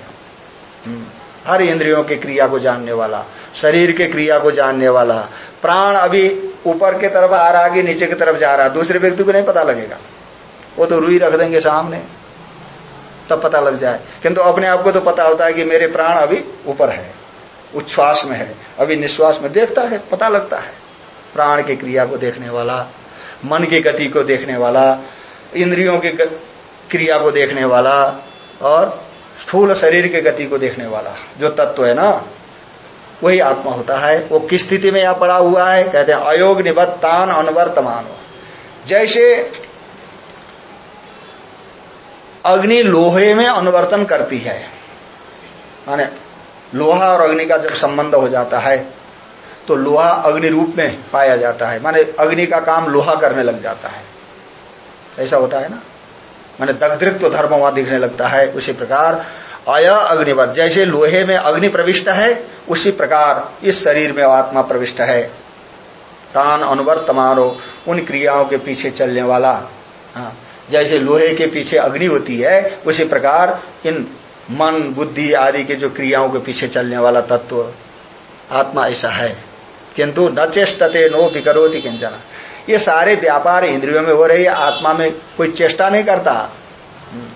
हम्म। हर इंद्रियों की क्रिया को जानने वाला शरीर के क्रिया को जानने वाला। प्राण अभी ऊपर की तरफ़ आ रहा कि नीचे की तरफ़ जा रहा दूसरे व्यक्ति को नहीं पता लगेगा। वो तो रुई रख देंगे सामने, तब पता लग जाए। किंतु अपने आप को तो पता होता है कि मेरे प्राण अभी ऊपर है, उच्छ्वास में है, अभी निश्वास में देखता है, पता लगता है। प्राण की क्रिया को देखने वाला, मन की गति को देखने वाला, इंद्रियों की क्रिया को देखने वाला, और स्थूल शरीर के गति को देखने वाला, जो तत्व है ना वही आत्मा होता है। वो किस स्थिति में यहाँ पड़ा हुआ है? कहते हैं, अयोग निबत्तान अनवर्तमान। जैसे अग्नि लोहे में अनुवर्तन करती है, माने लोहा और अग्नि का जब संबंध हो जाता है तो लोहा अग्नि रूप में पाया जाता है। माने अग्नि का काम लोहा करने लग जाता है। ऐसा होता है ना? माने दग्धृत्व धर्म वहाँ दिखने लगता है। उसी प्रकार अया अग्निवत जैसे लोहे में अग्नि प्रविष्ट है उसी प्रकार इस शरीर में आत्मा प्रविष्ट है। तान अनुवर्तमानो उन क्रियाओं के पीछे चलने वाला। हाँ, जैसे लोहे के पीछे अग्नि होती है उसी प्रकार इन मन बुद्धि आदि के जो क्रियाओं के पीछे चलने वाला तत्व आत्मा ऐसा है। किंतु न चेष्टते नो विकरोति किंचन। ये सारे व्यापार इंद्रियों में हो रही है आत्मा में कोई चेष्टा नहीं करता।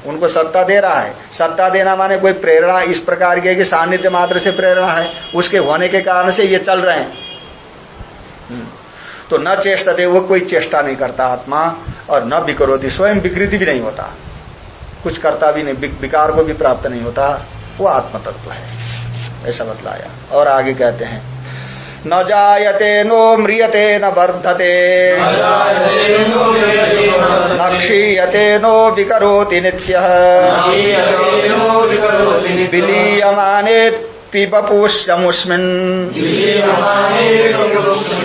उनको सत्ता दे रहा है। सत्ता देना माने कोई प्रेरणा इस प्रकार की है कि सान्निध्य मात्र से प्रेरणा है। उसके होने के कारण से ये चल रहे हैं। हम्म। तो न चेष्टते वो कोई चेष्टा नहीं करता आत्मा, और न विकरोति स्वयं विकृति भी नहीं होता। कुछ करता भी नहीं विकार को भी प्राप्त नहीं होता। वो आत्म तत्व है। ऐसा बतलाया। और आगे कहते हैं न जायते नो म्रियते न वर्धते। न क्षीयते नो विकरोति नित्य। विलीयमाने पिबपुष्यमुष्मिन्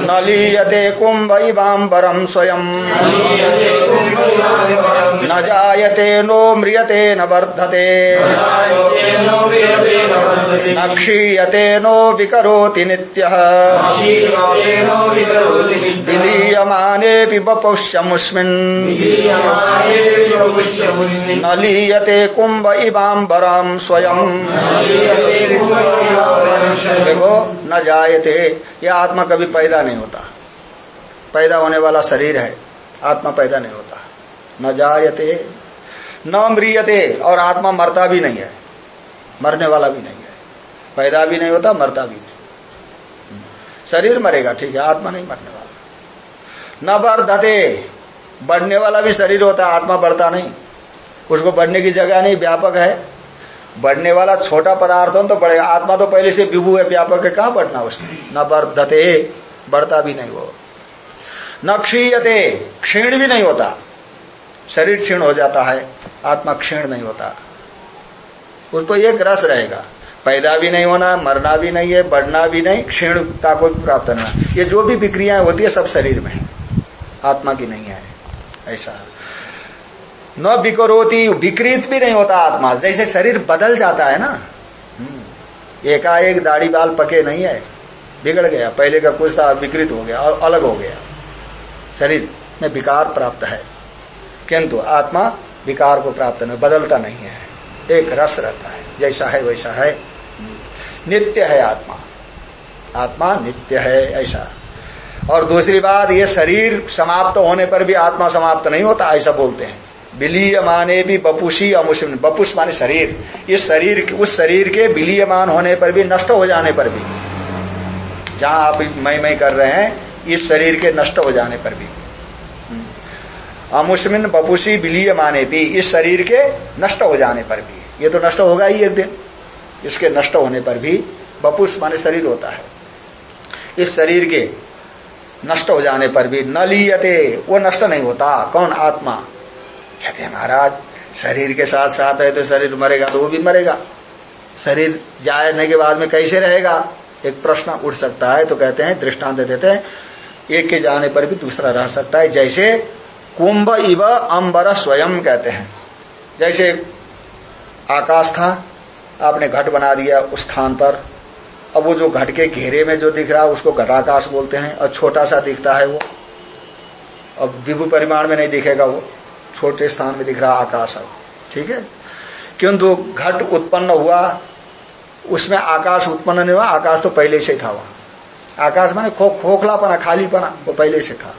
न लीयते कुम्भ इवाम्बरम् न जायते नो म्रियते न वर्धते। न क्षीयते नो विकरोति नित्यः। विलीयमानेऽपि बपुष्यमुष्मिन् न लीयते कुम्भ इवाम्बरम् स्वयम् देखो न जायते यह आत्मा कभी पैदा नहीं होता। पैदा होने वाला शरीर है आत्मा पैदा नहीं होता। न जायते न म्रियते और आत्मा मरता भी नहीं है मरने वाला भी नहीं पैदा भी नहीं होता, मरता भी नहीं। शरीर मरेगा, ठीक है, आत्मा नहीं मरने वाला। न वर्धते, बढ़ने वाला भी शरीर होता है, आत्मा बढ़ता नहीं। उसको बढ़ने की जगह नहीं, व्यापक है। बढ़ने वाला छोटा पदार्थ हो तो बढ़ेगा। आत्मा तो पहले से विभू है, व्यापक है, कहाँ बढ़ना उसने? न वर्धते, बढ़ता भी नहीं वो। न क्षीयते, क्षीण भी नहीं होता। शरीर क्षीण हो जाता है, आत्मा क्षीण नहीं होता। उसको एक रस रहेगा। पैदा भी नहीं होना, मरना भी नहीं है, बढ़ना भी नहीं क्षीणता को प्राप्त होना। ये जो भी विक्रियाएँ होती है, सब शरीर में आत्मा की नहीं है। ऐसा। न विकरोती, विकृत भी नहीं होता आत्मा। जैसे शरीर बदल जाता है ना। हम्म। एकाएक दाढ़ी बाल पके नहीं है। बिगड़ गया। पहले का कुछ था, विकृत हो गया, और अलग हो गया। शरीर में विकार प्राप्त है। किंतु आत्मा विकार को प्राप्त नहीं, बदलता नहीं है। एक रस रहता है। जैसा है, वैसा है। नित्य है आत्मा। आत्मा नित्य है, ऐसा। और दूसरी बात, ये शरीर समाप्त होने पर भी आत्मा समाप्त नहीं होता, ऐसा बोलते हैं। विलीय माने भी बपुशी अमुष्म बपुष माने शरीर। इस शरीर उस शरीर के विलीयमान होने पर भी, नष्ट हो जाने पर भी। जहाँ आप मई मई कर रहे हैं, इस शरीर के नष्ट हो जाने पर भी। अमुस्मिन बपुसी बिलीय माने भी, इस शरीर के नष्ट हो जाने पर भी। ये तो नष्ट होगा ही एक दिन। इसके नष्ट होने पर भी बपुस माने शरीर होता है। इस शरीर के नष्ट हो जाने पर भी न लीयते, वो नष्ट नहीं होता। कौन? आत्मा। कहते हैं महाराज, शरीर के साथ साथ है तो शरीर मरेगा तो वो भी मरेगा। शरीर जाने के बाद में कैसे रहेगा? एक प्रश्न उठ सकता है तो कहते हैं, दृष्टांत देते हैं। एक के जाने पर भी दूसरा रह सकता है। जैसे कुंभ इव अंबर स्वयं कहते हैं। जैसे आकाश था आपने घट बना दिया उस स्थान पर। अब वो जो घट के घेरे में जो दिख रहा है उसको घटाकाश बोलते हैं और छोटा सा दिखता है वो। अब विभु परिमाण में नहीं दिखेगा वो छोटे स्थान में दिख रहा आकाश अब। ठीक है? किंतु घट उत्पन्न हुआ उसमें आकाश उत्पन्न नहीं हुआ आकाश तो पहले से था वहाँ। आकाश माने खो, खोखलापना खालीपना वो पहले से था।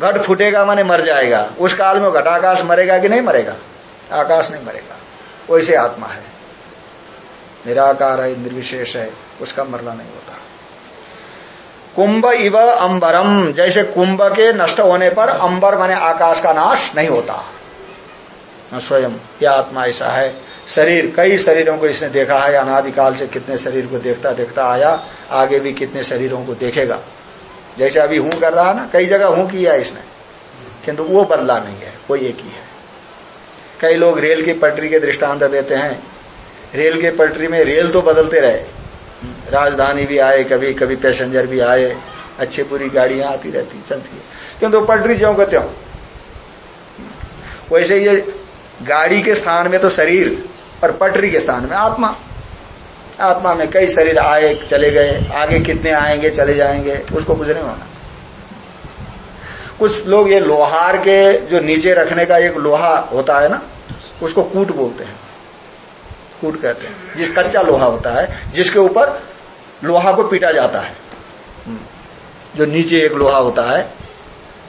घट फूटेगा माने मर जाएगा। उस काल में घटाकाश मरेगा कि नहीं मरेगा? आकाश नहीं मरेगा। वैसे आत्मा है। निराकार है, निर्विशेष है, उसका मरना नहीं होता। कुंभ इव अंबरम, जैसे कुंभ के नष्ट होने पर अंबर माने आकाश का नाश नहीं होता। स्वयं, यह आत्मा ऐसा है। शरीर, कई शरीरों को इसने देखा है, अनादिकाल से कितने शरीर को देखता देखता आया, आगे भी कितने शरीरों को देखेगा। जैसे अभी हूँ कर रहा है ना, कई जगह हूँ किया इसने। किंतु वो बदला नहीं है, वो एक ही है। कई लोग रेल की पटरी के दृष्टांत देते हैं रेल के पटरी में रेल तो बदलते रहे। राजधानी भी आए, कभी कभी पैसेंजर भी आए, अच्छी पूरी गाड़ियाँ आती रहती, चलती है। किंतु पटरी ज्यो का त्यों? वैसे ये गाड़ी के स्थान में तो शरीर और पटरी के स्थान में आत्मा। आत्मा में कई शरीर आए, चले गए, आगे कितने आएँगे, चले जाएँगे, उसको कुछ नहीं होना। कुछ लोग ये लोहार के जो नीचे रखने का एक लोहा होता है ना, उसको कूट बोलते हैं। कूट कहते हैं। जिस कच्चा लोहा होता है, जिसके ऊपर लोहा को पीटा जाता है। जो नीचे एक लोहा होता है,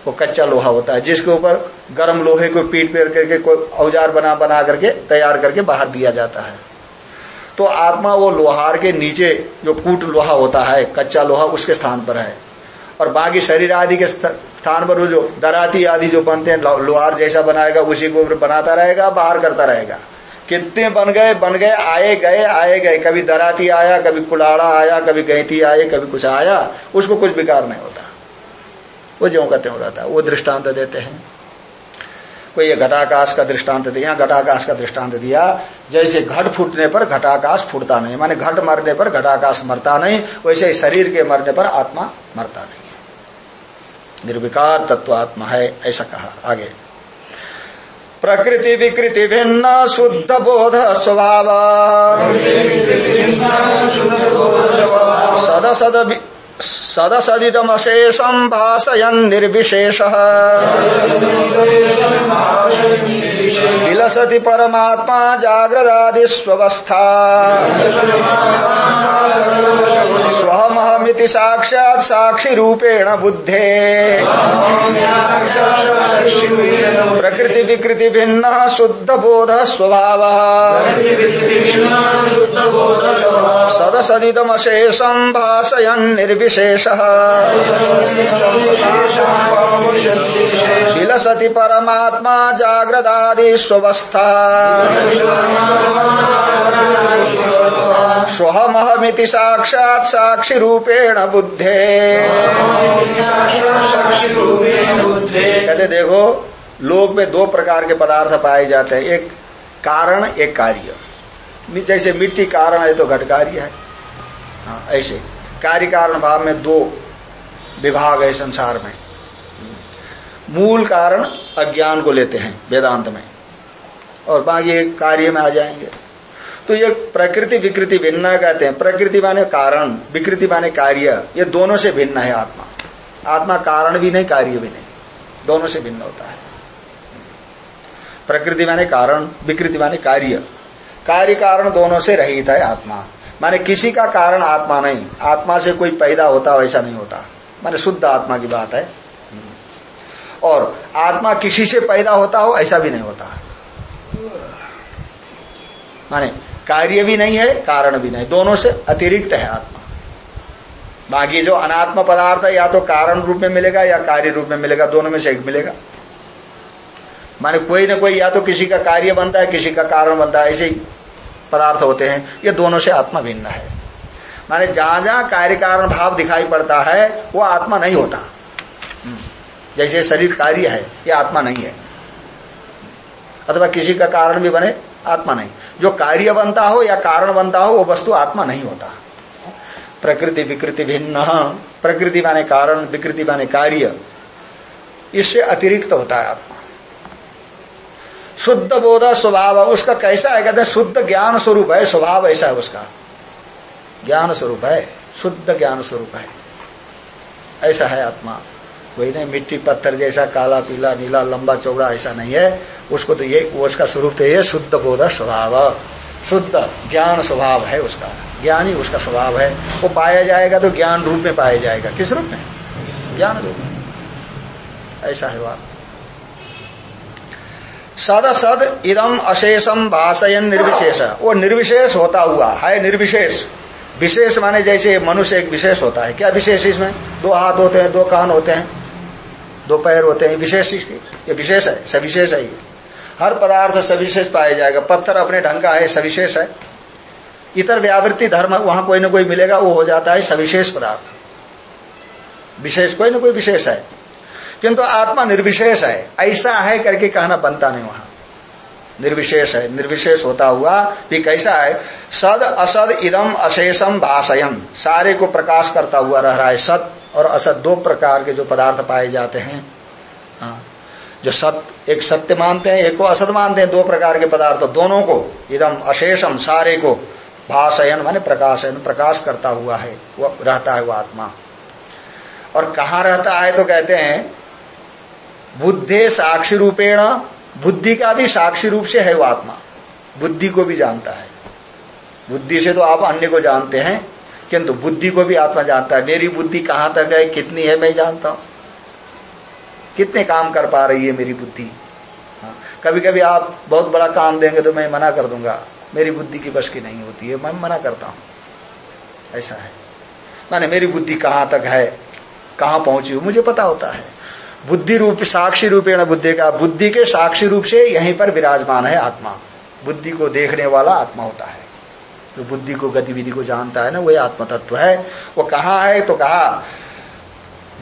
वो कच्चा लोहा होता है, जिसके ऊपर गर्म लोहे को पीट पेर करके कोई औज़ार बना बना करके तैयार करके बाहर दिया जाता है। तो आत्मा वो लोहार के नीचे जो कूट लोहा होता है, कच्चा लोहा उसके स्थान पर है। और बाकी शरीर आदि के स्थान पर वो जो दराती आदि जो बनते हैं लोहार जैसा बनाएगा, उसी को बनाता रहेगा, बाहर करता रहेगा। कितने बन गए बन गए, आए गए आए गए। कभी दराती आया, कभी कुलाड़ा आया, कभी गैती आए, कभी कुछ आया, उसको कुछ बिकार नहीं होता। वो ज्यो का त्यों रहता है। वो दृष्टांत देते हैं। कोई घटाकाश का दृष्टांत दिया, घटाकाश का दृष्टांत दिया, जैसे घट फूटने पर घटाकाश फूटता नहीं, माने घट मरने पर घटाकाश मरता नहीं, वैसे शरीर के मरने पर आत्मा मरता नहीं। निर्विकार तत्व आत्मा है, ऐसा कहा आगे। प्रकृति विकृति भिन्न शुद्ध बोध स्वभाव। सद सद भाषय भाषयन् निर्विशेषः। विलसति परमात्मा जाग्रदादिस्वस्था स्वहमहमिति साक्षात् साक्षिरूपेण बुद्धे। प्रकृति विकृति भिन्न शुद्ध बोध स्वभाव। सदसदिदमशेषम् भाषयन् निर्विशेषः। विलसति परमात्मा जाग्रदादिस्वस्था स्वहमहमिति साक्षात् साक्षिरूपेण बुद्धे। कहते देखो लोक में दो प्रकार के पदार्थ पाए जाते हैं। एक कारण एक कार्य। जैसे मिट्टी कारण है तो घट कार्य है। हाँ, ऐसे। कार्य कारण भाव में दो विभाग है संसार में। मूल कारण अज्ञान को लेते हैं वेदांत में। और बाकी कार्य में आ जाएँगे। तो ये प्रकृति, विकृति भिन्न कहते हैं। प्रकृति माने कारण, विकृति माने कार्य। ये दोनों से भिन्न है आत्मा। आत्मा कारण भी नहीं, कार्य भी नहीं। दोनों से भिन्न होता है। प्रकृति माने कारण, विकृति माने कार्य। कार्य कारण दोनों से रहित है आत्मा। माने किसी का कारण आत्मा नहीं। आत्मा से कोई पैदा होता वैसा नहीं होता। माने शुद्ध आत्मा की बात है। और आत्मा किसी से पैदा होता हो, ऐसा भी नहीं होता। माने कार्य भी नहीं है, कारण भी नहीं। दोनों से अतिरिक्त है आत्मा। बाकी जो अनात्म पदार्थ है, या तो कारण रूप में मिलेगा, या कार्य रूप में मिलेगा, दोनों में से एक मिलेगा। माने कोई ना कोई, या तो किसी का कार्य बनता है, किसी का कारण बनता है, ऐसे ही पदार्थ होते हैं। ये दोनों से आत्मा भिन्न है। माने जहाँ जहाँ कार्य कारण भाव दिखाई पड़ता है, वो आत्मा नहीं होता। हम्म। जैसे शरीर कार्य है, ये आत्मा नहीं है। अथवा किसी का कारण भी बने, आत्मा नहीं। जो कार्य बनता हो या कारण बनता हो, वो वस्तु आत्मा नहीं होता। प्रकृति, विकृति भिन्न। प्रकृति माने कारण, विकृति माने कार्य। इससे अतिरिक्त होता है आत्मा। शुद्ध बोध स्वभाव, उसका कैसा है? कहते हैं, शुद्ध ज्ञान स्वरूप है, स्वभाव ऐसा है उसका। ज्ञान स्वरूप है, शुद्ध ज्ञान स्वरूप है। ऐसा है आत्मा। कोई नहीं, मिट्टी पत्थर जैसा, काला, पीला, नीला, लंबा, चौड़ा, ऐसा नहीं है। उसको तो ये, उसका स्वरूप तो ये शुद्ध बोध स्वभाव शुद्ध ज्ञान स्वभाव है उसका। ज्ञान ही उसका स्वभाव है। वो पाया जाएगा तो ज्ञान रूप में पाया जाएगा। किस रूप में? ज्ञान रूप में। ऐसा है वह सद सद इदम अशेषम भाषयन निर्विशेष। वो निर्विशेष होता हुआ है, निर्विशेष। विशेष माने जैसे मनुष्य एक विशेष होता है। क्या विशेष इसमें? दो हाथ होते हैं, दो कान होते हैं, दो पैर होते हैं। विशेष ये विशेष है, सविशेष है ये। हर पदार्थ सविशेष पाया जाएगा। पत्थर अपने ढंग का है, सविशेष है। इतर व्यावृत्ति धर्म वहाँ कोई ना कोई मिलेगा, वो हो जाता है सविशेष पदार्थ। विशेष, कोई ना कोई विशेष है। किंतु आत्मा निर्विशेष है। ऐसा है करके कहना बनता नहीं वहाँ। निर्विशेष है। निर्विशेष होता हुआ भी कैसा है? सद असद इदम अशेषम भाषयम। सारे को प्रकाश करता हुआ रह रहा है। सत और असत दो प्रकार के जो पदार्थ पाए जाते हैं। हाँ। जो सत्य एक सत्य मानते हैं, एक को असत मानते हैं, दो प्रकार के पदार्थ दोनों को, इदम अशेषम, सारे को, भाषयन, माने प्रकाशन प्रकाश करता हुआ है वो रहता है वो आत्मा। और कहा रहता है तो कहते हैं, बुद्धे साक्षी रूपेण, बुद्धि का भी साक्षी रूप से है वो आत्मा। बुद्धि को भी जानता है। बुद्धि से तो आप अन्य को जानते हैं, किंतु बुद्धि को भी आत्मा जानता है। मेरी बुद्धि कहाँ तक है, कितनी है, मैं जानता हूँ। कितने काम कर पा रही है मेरी बुद्धि? हाँ, कभी कभी आप बहुत बड़ा काम देंगे तो मैं मना कर दूँगा। मेरी बुद्धि की बस की नहीं होती है मैं मना करता हूँ। ऐसा है। माने मेरी बुद्धि कहाँ तक है? कहाँ पहुँची हो मुझे पता होता है। बुद्धि रूप साक्षी रूपेण बुद्धि का बुद्धि के साक्षी रूप से यहीं पर विराजमान है आत्मा। बुद्धि को देखने वाला आत्मा होता है। जो तो बुद्धि को गतिविधि को जानता है ना वही आत्म तत्व है। वो कहा है? तो कहा?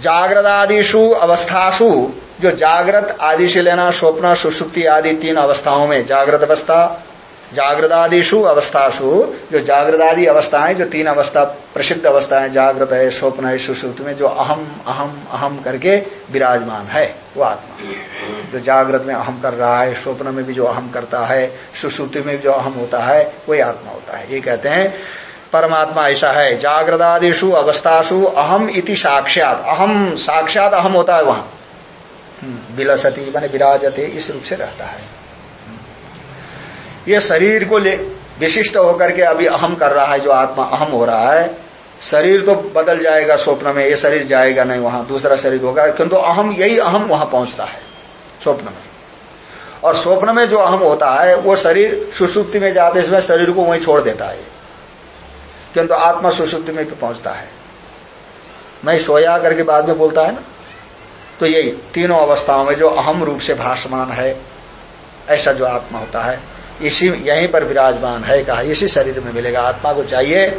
जागृत आदिशु अवस्थासु, जो जागृत आदि से लेना स्वप्न, सुसुप्ति आदि तीन अवस्थाओं में जागृत अवस्था जागृत आदिशु अवस्थासु, जो जागृत आदि अवस्थाएँ जो तीन अवस्था, प्रसिद्ध अवस्थाएँ जागृत है, स्वप्न है, सुसुप्त में, जो अहम अहम अहम करके विराजमान है, वो आत्मा। जो जागृत में अहम कर रहा है, स्वप्न में भी जो अहम करता है, सुसुप्ति में भी जो अहम होता है, वही आत्मा होता है। ये कहते हैं परमात्मा ऐसा है। जागृदादिशु अवस्थासु, अहम इति साक्षात। अहम साक्षात अहम होता है वहाँ। बिलसती विलसती, मान विराजते, इस रूप से रहता है। ये शरीर को ले, विशिष्ट होकर के अभी अहम कर रहा है, जो आत्मा अहम हो रहा है। शरीर तो बदल जाएगा स्वप्न में, ये शरीर जाएगा नहीं वहाँ, दूसरा शरीर होगा, किंतु अहम, यही अहम वहाँ पहुँचता है, स्वप्न में। और स्वप्न में जो अहम होता है, वो शरीर सुसुप्ति में जाते इसमें शरीर को वहीं छोड़ देता है। किंतु आत्मा सुसुप्ति में भी पहुँचता है। मैं सोया करके बाद में बोलता है ना? तो यही तीनों अवस्थाओं में जो अहम रूप से भाषमान है ऐसा जो आत्मा होता है इसी यहीं पर विराजमान है कहा इसी शरीर में मिलेगा। आत्मा को चाहिए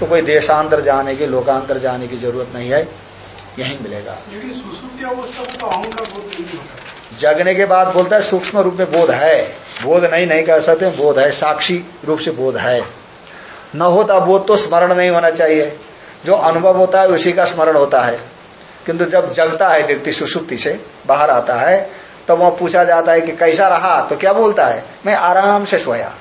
तो कोई देशांतर जाने की लोकांतर जाने की ज़रूरत नहीं है यहीं मिलेगा। जगने के बाद बोलता है सूक्ष्म रूप में बोध है। बोध नहीं नहीं कह सकते बोध है साक्षी रूप से बोध है। न होता बोध तो स्मरण नहीं होना चाहिए। जो अनुभव होता है उसी का स्मरण होता है। किंतु जब जगता है व्यक्ति सुसुप्ति से बाहर आता है तो वह पूछा जाता है कि कैसा रहा? तो क्या बोलता है? मैं आराम से सोया।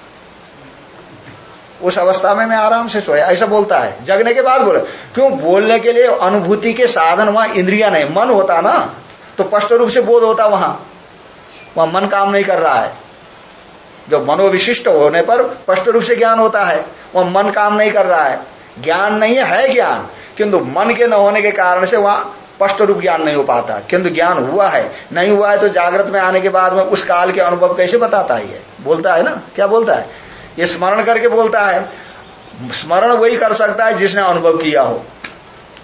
उस अवस्था में मैं आराम से सोया। ऐसा बोलता है। जगने के बाद बोले, क्यों? बोलने के लिए अनुभूति के साधन वहाँ इंद्रिया नहीं। मन होता ना तो स्पष्ट रूप से बोध होता वहाँ। वहाँ मन काम नहीं कर रहा है। जो मनोविशिष्ट होने पर स्पष्ट रूप से ज्ञान होता है वह मन काम नहीं कर रहा है। ज्ञान नहीं है, ज्ञान किंतु मन के न होने के कारण से वहाँ स्पष्ट रूप ज्ञान नहीं हो पाता। किंतु ज्ञान हुआ है नहीं हुआ है तो जागृत में आने के बाद में उस काल के अनुभव कैसे बताता है बोलता है ना? क्या बोलता है? ये स्मरण करके बोलता है स्मरण वही कर सकता है जिसने अनुभव किया हो।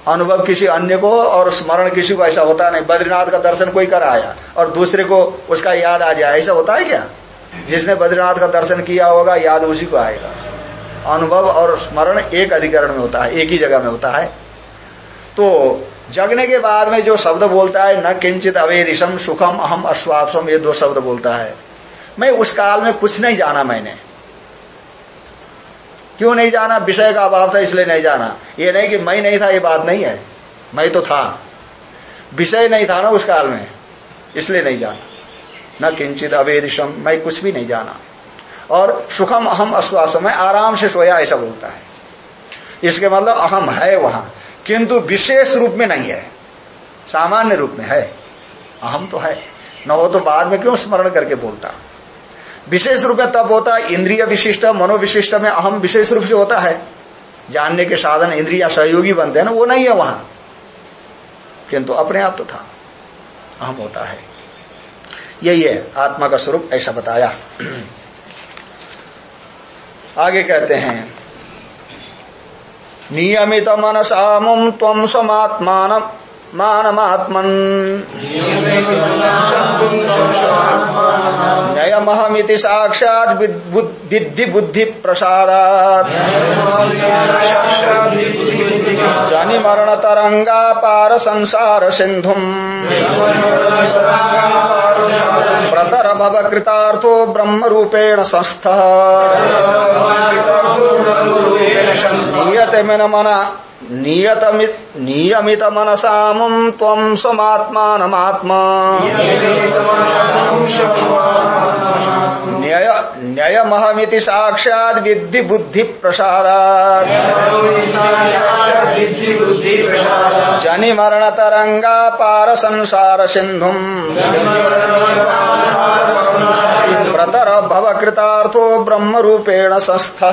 अनुभव किसी अन्य को और स्मरण किसी को ऐसा होता नहीं। बद्रीनाथ का दर्शन कोई कर आया और दूसरे को उसका याद आ जाए ऐसा होता है क्या? जिसने बद्रीनाथ का दर्शन किया होगा, याद उसी को आएगा। अनुभव और स्मरण एक अधिकरण में होता है, एक ही जगह में होता है। तो जगने के बाद में जो शब्द बोलता है, न किंचित अवेदिशम सुखम, अहम अश्वापसम, ये दो शब्द बोलता है। मैं उस काल में कुछ नहीं जाना मैंने। क्यों नहीं जाना? विषय का अभाव था, इसलिए नहीं जाना। ये नहीं कि मैं नहीं था, ये बात नहीं है। मैं तो था। विषय नहीं था ना उस काल में, इसलिए नहीं जाना। न किंचित अवेदिशम मैं कुछ भी नहीं जाना। और सुखम अहम अश्वास मैं आराम से सोया, ऐसा बोलता है। इसके मतलब अहम है वहाँ, किंतु विशेष रूप में नहीं है। सामान्य रूप में है। अहम तो है। न हो तो बाद में क्यों स्मरण करके बोलता? विशेष रूप में तब होता है इंद्रिय विशिष्ट, मनोविशिष्ट में अहम विशेष रूप से होता है। जानने के साधन इंद्रिया सहयोगी बनते हैं ना, वो नहीं है वहाँ। किंतु अपने आप तो था। अहम होता है। यही है, आत्मा का स्वरूप ऐसा बताया। आगे कहते हैं, नियमित मनसामुम तम समात्मान मानमात्मन। नयमहमिति साक्षात विद्धि बुद्धि प्रसादात जनि मरण तरंगा पार संसार सिंधुम प्रतर भव कृतार्थो ब्रह्म रूपेण संस्थ। नियत मन मन नियमित मनसामुम तम स्वमात्मात्मा न्ययमहमिति साक्षात विद्धि बुद्धि प्रसादात जनि मरण तरंगा पार संसार सिंधु व्रतर भव कृतार्थो ब्रह्म रूपेण संस्थ।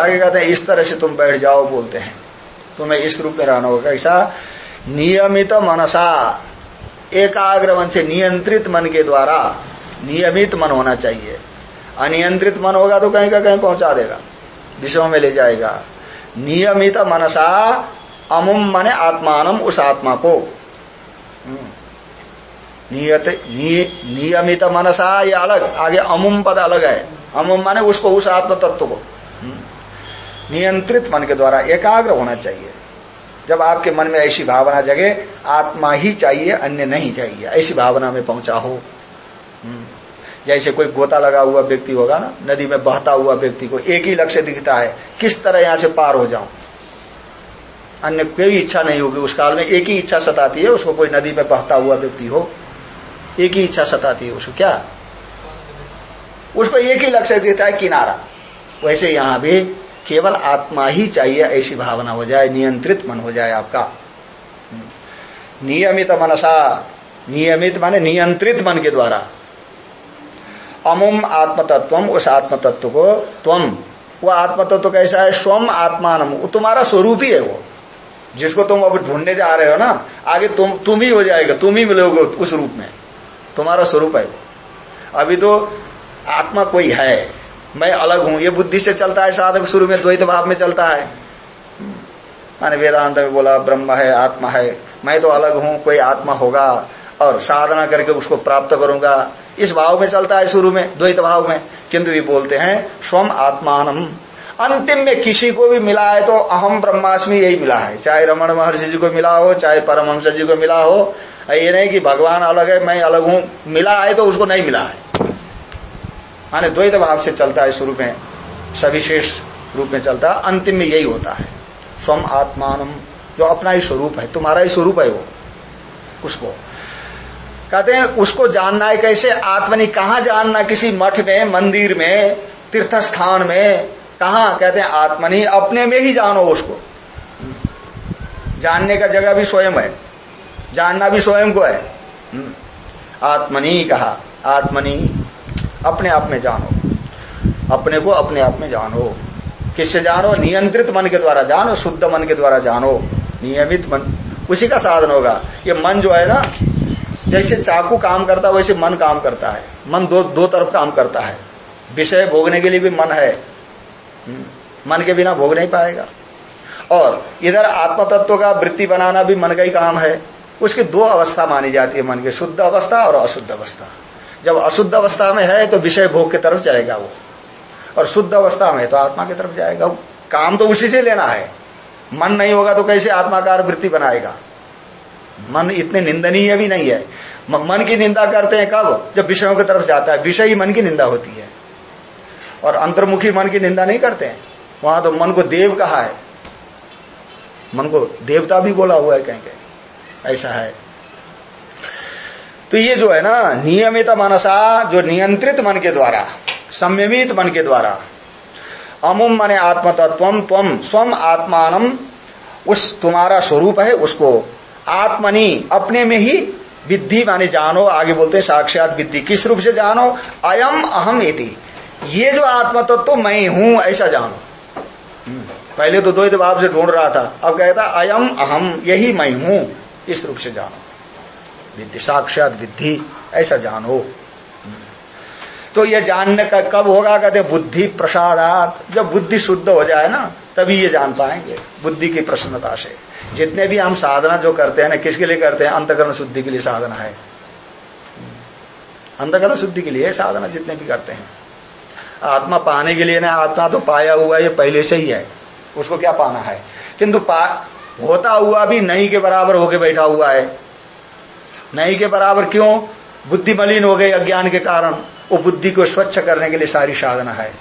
आगे कहते हैं, इस तरह से तुम बैठ जाओ, बोलते हैं। तुम्हें इस रूप में रहना होगा, ऐसा नियमित मनसा। एकाग्र मन से नियंत्रित मन के द्वारा नियमित मन होना चाहिए। अनियंत्रित मन होगा तो कहीं का कहीं पहुँचा देगा विषयों में ले जाएगा। नियमित मनसा अमुम मने आत्मानम उस आत्मा को। नियत नियमित मनसा ये अलग, आगे अमुम पद अलग है। अमुम माने उसको, उस आत्म तत्व को नियंत्रित मन के द्वारा एकाग्र होना चाहिए। जब आपके मन में ऐसी भावना जगे, आत्मा ही चाहिए, अन्य नहीं चाहिए। ऐसी भावना में पहुँचा हो। जैसे कोई गोता लगा हुआ व्यक्ति होगा ना, नदी में बहता हुआ व्यक्ति को एक ही लक्ष्य दिखता है, किस तरह यहाँ से पार हो जाऊँ? अन्य कोई इच्छा नहीं होगी, उस काल में एक ही इच्छा सताती है, उसको कोई नदी में बहता हुआ व्यक्ति हो। एक ही इच्छा सताती है उसको, क्या? उसको एक ही लक्ष्य दिखता है, किनारा। वैसे यहाँ भी केवल आत्मा ही चाहिए, ऐसी भावना हो जाए, नियंत्रित मन हो जाए आपका। नियमित मनसा, नियमित माने नियंत्रित मन के द्वारा। अमुम आत्म तत्व उस आत्म तत्व को तुम वो आत्म तत्व कैसा है? स्वम आत्मान तुम्हारा स्वरूप ही है वो। जिसको तुम अब ढूँढने जा रहे हो ना, आगे तुम तुम ही हो जाएगा, तुम ही मिलोगे उस रूप में। तुम्हारा स्वरूप है वो। अभी तो आत्मा कोई है। मैं अलग हूँ। ये बुद्धि से चलता है साधक, शुरू में द्वैत भाव में चलता है। माने वेदांत में बोला, ब्रह्म है, आत्मा है। मैं तो अलग हूँ, कोई आत्मा होगा और साधना करके उसको प्राप्त करूँगा। इस भाव में चलता है शुरू में, द्वैत भाव में। किंतु ये बोलते हैं, स्वम आत्मान अंतिम में किसी को भी मिला है तो अहम ब्रह्मास्मि यही मिला है। चाहे रमण महर्षि जी को मिला हो, चाहे परमहंस जी को मिला हो, ये नहीं कि भगवान अलग है, मैं अलग हूँ। मिला है तो उसको नहीं मिला है। माने द्वैत भाव से चलता है शुरू में, सविशेष रूप में चलता है, अंतिम में यही होता है। स्वम आत्मान जो अपना ही स्वरूप है, तुम्हारा ही स्वरूप है वो, उसको। कहते हैं, उसको जानना है कैसे? आत्मनि कहा जानना? किसी मठ में, मंदिर में तीर्थ स्थान में, कहा? कहते हैं, आत्मनि अपने में ही जानो उसको। जानने का जगह भी स्वयं है, जानना भी स्वयं को है। आत्मनि कहा, आत्मनि अपने आप में जानो। अपने को अपने आप में जानो। किससे जानो? नियंत्रित मन के द्वारा जानो, शुद्ध मन के द्वारा जानो। नियमित मन। उसी का साधन होगा। ये मन जो है ना, जैसे चाकू काम करता है, वैसे मन काम करता है। मन दो दो तरफ़ काम करता है। विषय भोगने के लिए भी मन है। मन के बिना भोग नहीं पाएगा। और इधर आत्म तत्व का वृत्ति बनाना भी मन का ही काम है। उसकी दो अवस्था मानी जाती है मन की। शुद्ध अवस्था और अशुद्ध अवस्था। जब अशुद्ध अवस्था में है तो विषय भोग की तरफ़ जाएगा वो। और शुद्ध अवस्था में तो आत्मा की तरफ़ जाएगा काम तो उसी से लेना है। मन नहीं होगा तो कैसे आत्माकार वृत्ति बनाएगा? मन इतने निंदनीय भी नहीं है। मन की निंदा करते हैं कब? जब विषयों की तरफ़ जाता है। विषय ही मन की निंदा होती है। और अंतर्मुखी मन की निंदा नहीं करते हैं। वहाँ तो मन को देव कहा है। मन को देवता भी बोला हुआ है कहीं कहीं ऐसा है। तो ये जो है ना नियमित मनसा जो नियंत्रित मन के द्वारा संयमित मन के द्वारा अमुम मने आत्मतत्व तम स्वम आत्मान उस तुम्हारा स्वरूप है उसको आत्मनि अपने में ही विद्धि माने जानो आगे बोलते हैं साक्षात विद्धि। किस रूप से जानो? अयम अहम इति। ये जो आत्मा तत्व तो मैं हूँ ऐसा जानो। हम्म, पहले तो द्वैत भाव से ढूंढ रहा था अब कहता अयम अहम यही मैं हूँ इस रूप से जानो। विद्धि, साक्षात विद्धि, ऐसा जानो। तो ये जानने का कब होगा, कहते बुद्धि प्रसादात। जब बुद्धि शुद्ध हो जाए ना, तभी ये जान पाएँगे, बुद्धि की प्रसन्नता से। जितने भी हम साधना जो करते हैं ना, किसके लिए करते हैं? अंतकरण शुद्धि के लिए साधना है। अंतकरण शुद्धि के लिए साधना, जितने भी करते हैं। आत्मा पाने के लिए ना, आत्मा तो पाया हुआ ये पहले से ही है। उसको क्या पाना है? किंतु पा, होता हुआ भी नहीं के बराबर होके बैठा हुआ है। नहीं के बराबर क्यों? बुद्धि मलिन हो गई अज्ञान के कारण। वो बुद्धि को स्वच्छ करने के लिए सारी साधना है।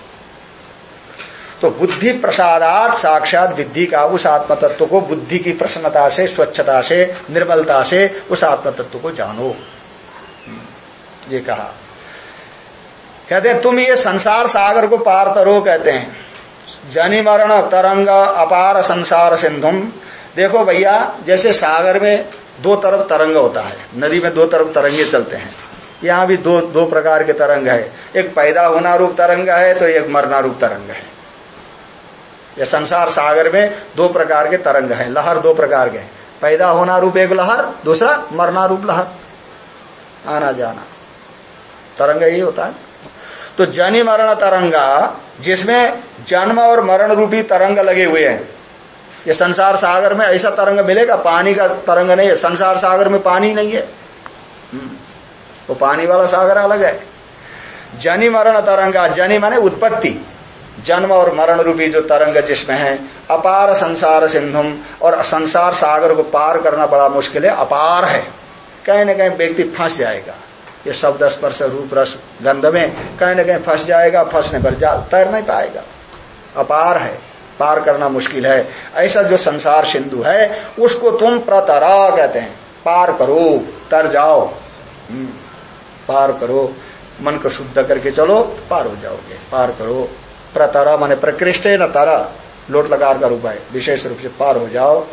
तो बुद्धि प्रसादात साक्षात विद्धि का उस आत्म तत्व को बुद्धि की प्रसन्नता से, स्वच्छता से, निर्मलता से उस आत्म तत्व को जानो। ये कहा। कहते हैं, तुम ये संसार सागर को पार तरो कहते हैं। जनि मरण तरंग अपार संसार सिंधुम। देखो भैया, जैसे सागर में दो तरफ़ तरंग होता है। नदी में दो तरफ़ तरंगे चलते हैं। यहाँ भी दो दो प्रकार के तरंग है। एक पैदा होना रूप तरंग है तो एक मरना रूप तरंग है। ये संसार सागर में दो प्रकार के तरंग है। लहर दो प्रकार के पैदा होना रूप एक लहर, दूसरा मरना रूप लहर। आना जाना। तरंग यही होता है। तो जनी मरण तरंगा, जिसमें जन्म और मरण रूपी तरंग लगे हुए हैं। ये संसार सागर में ऐसा तरंग मिलेगा पानी का तरंग नहीं है। संसार सागर में पानी नहीं है। हम्म, वो पानी वाला सागर अलग है। जनी मरण तरंग जनी माने उत्पत्ति। जन्म और मरण रूपी जो तरंग जिसमें है अपार संसार सिंधुम। और संसार सागर को पार करना बड़ा मुश्किल है अपार है। कहीं ना कहीं व्यक्ति फंस जाएगा। ये शब्द स्पर्श रूप रस गंध में कहीं ना कहीं फंस जाएगा फंसने पर जा तैर नहीं पाएगा। अपार है। पार करना मुश्किल है। ऐसा जो संसार सिंधु है उसको तुम प्रतरा कहते हैं। पार करो तर जाओ। हम्म, पार करो मन को शुद्ध करके चलो पार हो जाओगे। पार करो प्रतरा माने प्रकृष्ट न तारा लोट लगा का रूप है विशेष रूप से पार हो जाओ।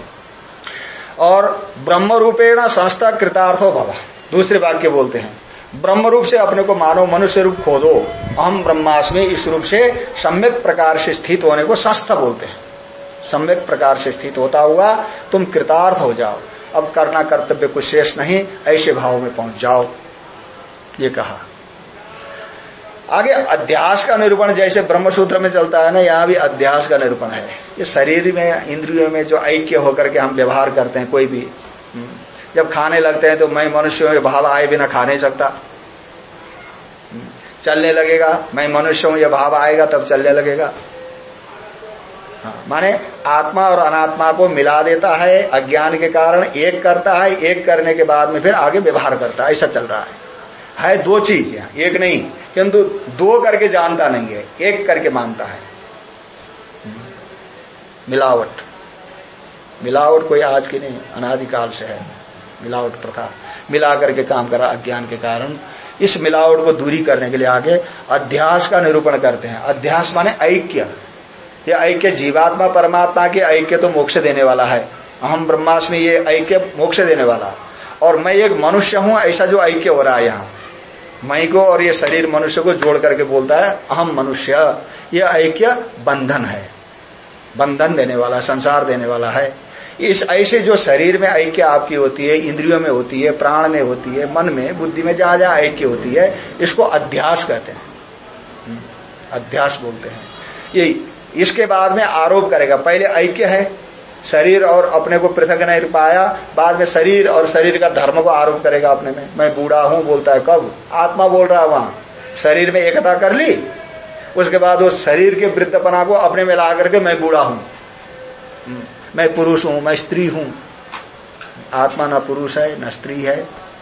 और ब्रह्म रूपेण संस्था कृतार्थो भव। दूसरे वाक्य बोलते हैं। ब्रह्म रूप से अपने को मानो मनुष्य रूप खोदो। अहम ब्रह्मास्मि इस रूप से सम्यक प्रकार से स्थित होने को संस्था बोलते हैं। सम्यक प्रकार से स्थित होता हुआ तुम कृतार्थ हो जाओ। अब करना कर्तव्य कुछ शेष नहीं ऐसे भाव में पहुँच जाओ। ये कहा। आगे अध्यास का निरूपण जैसे ब्रह्मसूत्र में चलता है ना यहाँ भी अध्यास का निरूपण है। ये शरीर में इंद्रियों में जो ऐक्य होकर के हम व्यवहार करते हैं कोई भी। हम्म, जब खाने लगते हैं तो मैं मनुष्य में भाव आए बिना खा नहीं सकता। चलने लगेगा मैं मनुष्य हूँ यह भाव आएगा तब चलने लगेगा। हाँ, माने आत्मा और अनात्मा को मिला देता है अज्ञान के कारण एक करता है एक करने के बाद में फिर आगे व्यवहार करता है ऐसा चल रहा है। है दो चीज़ यहाँ एक नहीं किंतु दो करके जानता नहीं है एक करके मानता है। मिलावट। मिलावट कोई आज की नहीं अनादिकाल से है। मिलावट प्रथा। मिला करके काम करा अज्ञान के कारण इस मिलावट को दूरी करने के लिए आगे अध्यास का निरूपण करते हैं। अध्यास माने ऐक्य। ये ऐक्य जीवात्मा परमात्मा के ऐक्य तो मोक्ष देने वाला है। अहम ब्रह्मास्मि ये ऐक्य मोक्ष देने वाला। और मैं एक मनुष्य हूँ, ऐसा जो ऐक्य हो रहा है यहाँ। मई को और ये शरीर मनुष्य को जोड़ करके बोलता है, अहम मनुष्य। ये ऐक्य बंधन है। बंधन देने वाला, संसार देने वाला है। इस ऐसे जो शरीर में ऐक्य आपकी होती है इंद्रियों में होती है प्राण में होती है मन में बुद्धि में जहाँ जहाँ ऐक्य होती है इसको अध्यास कहते हैं। हम्म, अध्यास बोलते हैं। ये इसके बाद में आरोप करेगा पहले ऐक्य है शरीर और अपने को पृथक नहीं पाया बाद में शरीर और शरीर का धर्म को आरोप करेगा अपने में। मैं बूढ़ा हूँ बोलता है कब? आत्मा बोल रहा है वहाँ। शरीर में एकता कर ली उसके बाद वो शरीर के वृद्धपना को अपने में ला करके मैं बूढ़ा हूँ। हम्म, मैं पुरुष हूँ मैं स्त्री हूँ। आत्मा न पुरुष है न स्त्री है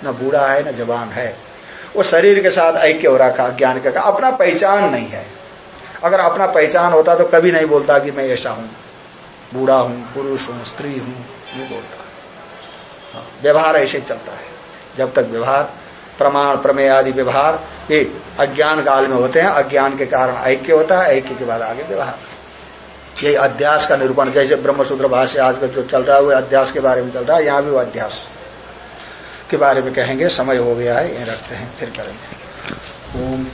न बूढ़ा है न जवान है। वो शरीर के साथ ऐक्य हो रखा ज्ञान का अपना पहचान नहीं है। अगर अपना पहचान होता तो कभी नहीं बोलता कि मैं ऐसा हूँ। बूढ़ा हूँ पुरुष हूँ स्त्री हूँ नहीं बोलता। हाँ, व्यवहार ऐसे चलता है। जब तक व्यवहार प्रमाण प्रमेय आदि व्यवहार ये अज्ञान काल में होते हैं अज्ञान के कारण ऐक्य होता है ऐक्य के बाद आगे व्यवहार। ये अध्यास का निरूपण, जैसे ब्रह्मसूत्र भाष्य आज का जो चल रहा है, वो अध्यास के बारे में चल रहा है, यहाँ भी वो अध्यास के बारे में कहेंगे, समय हो गया है, ये रखते हैं, फिर करेंगे। ओम।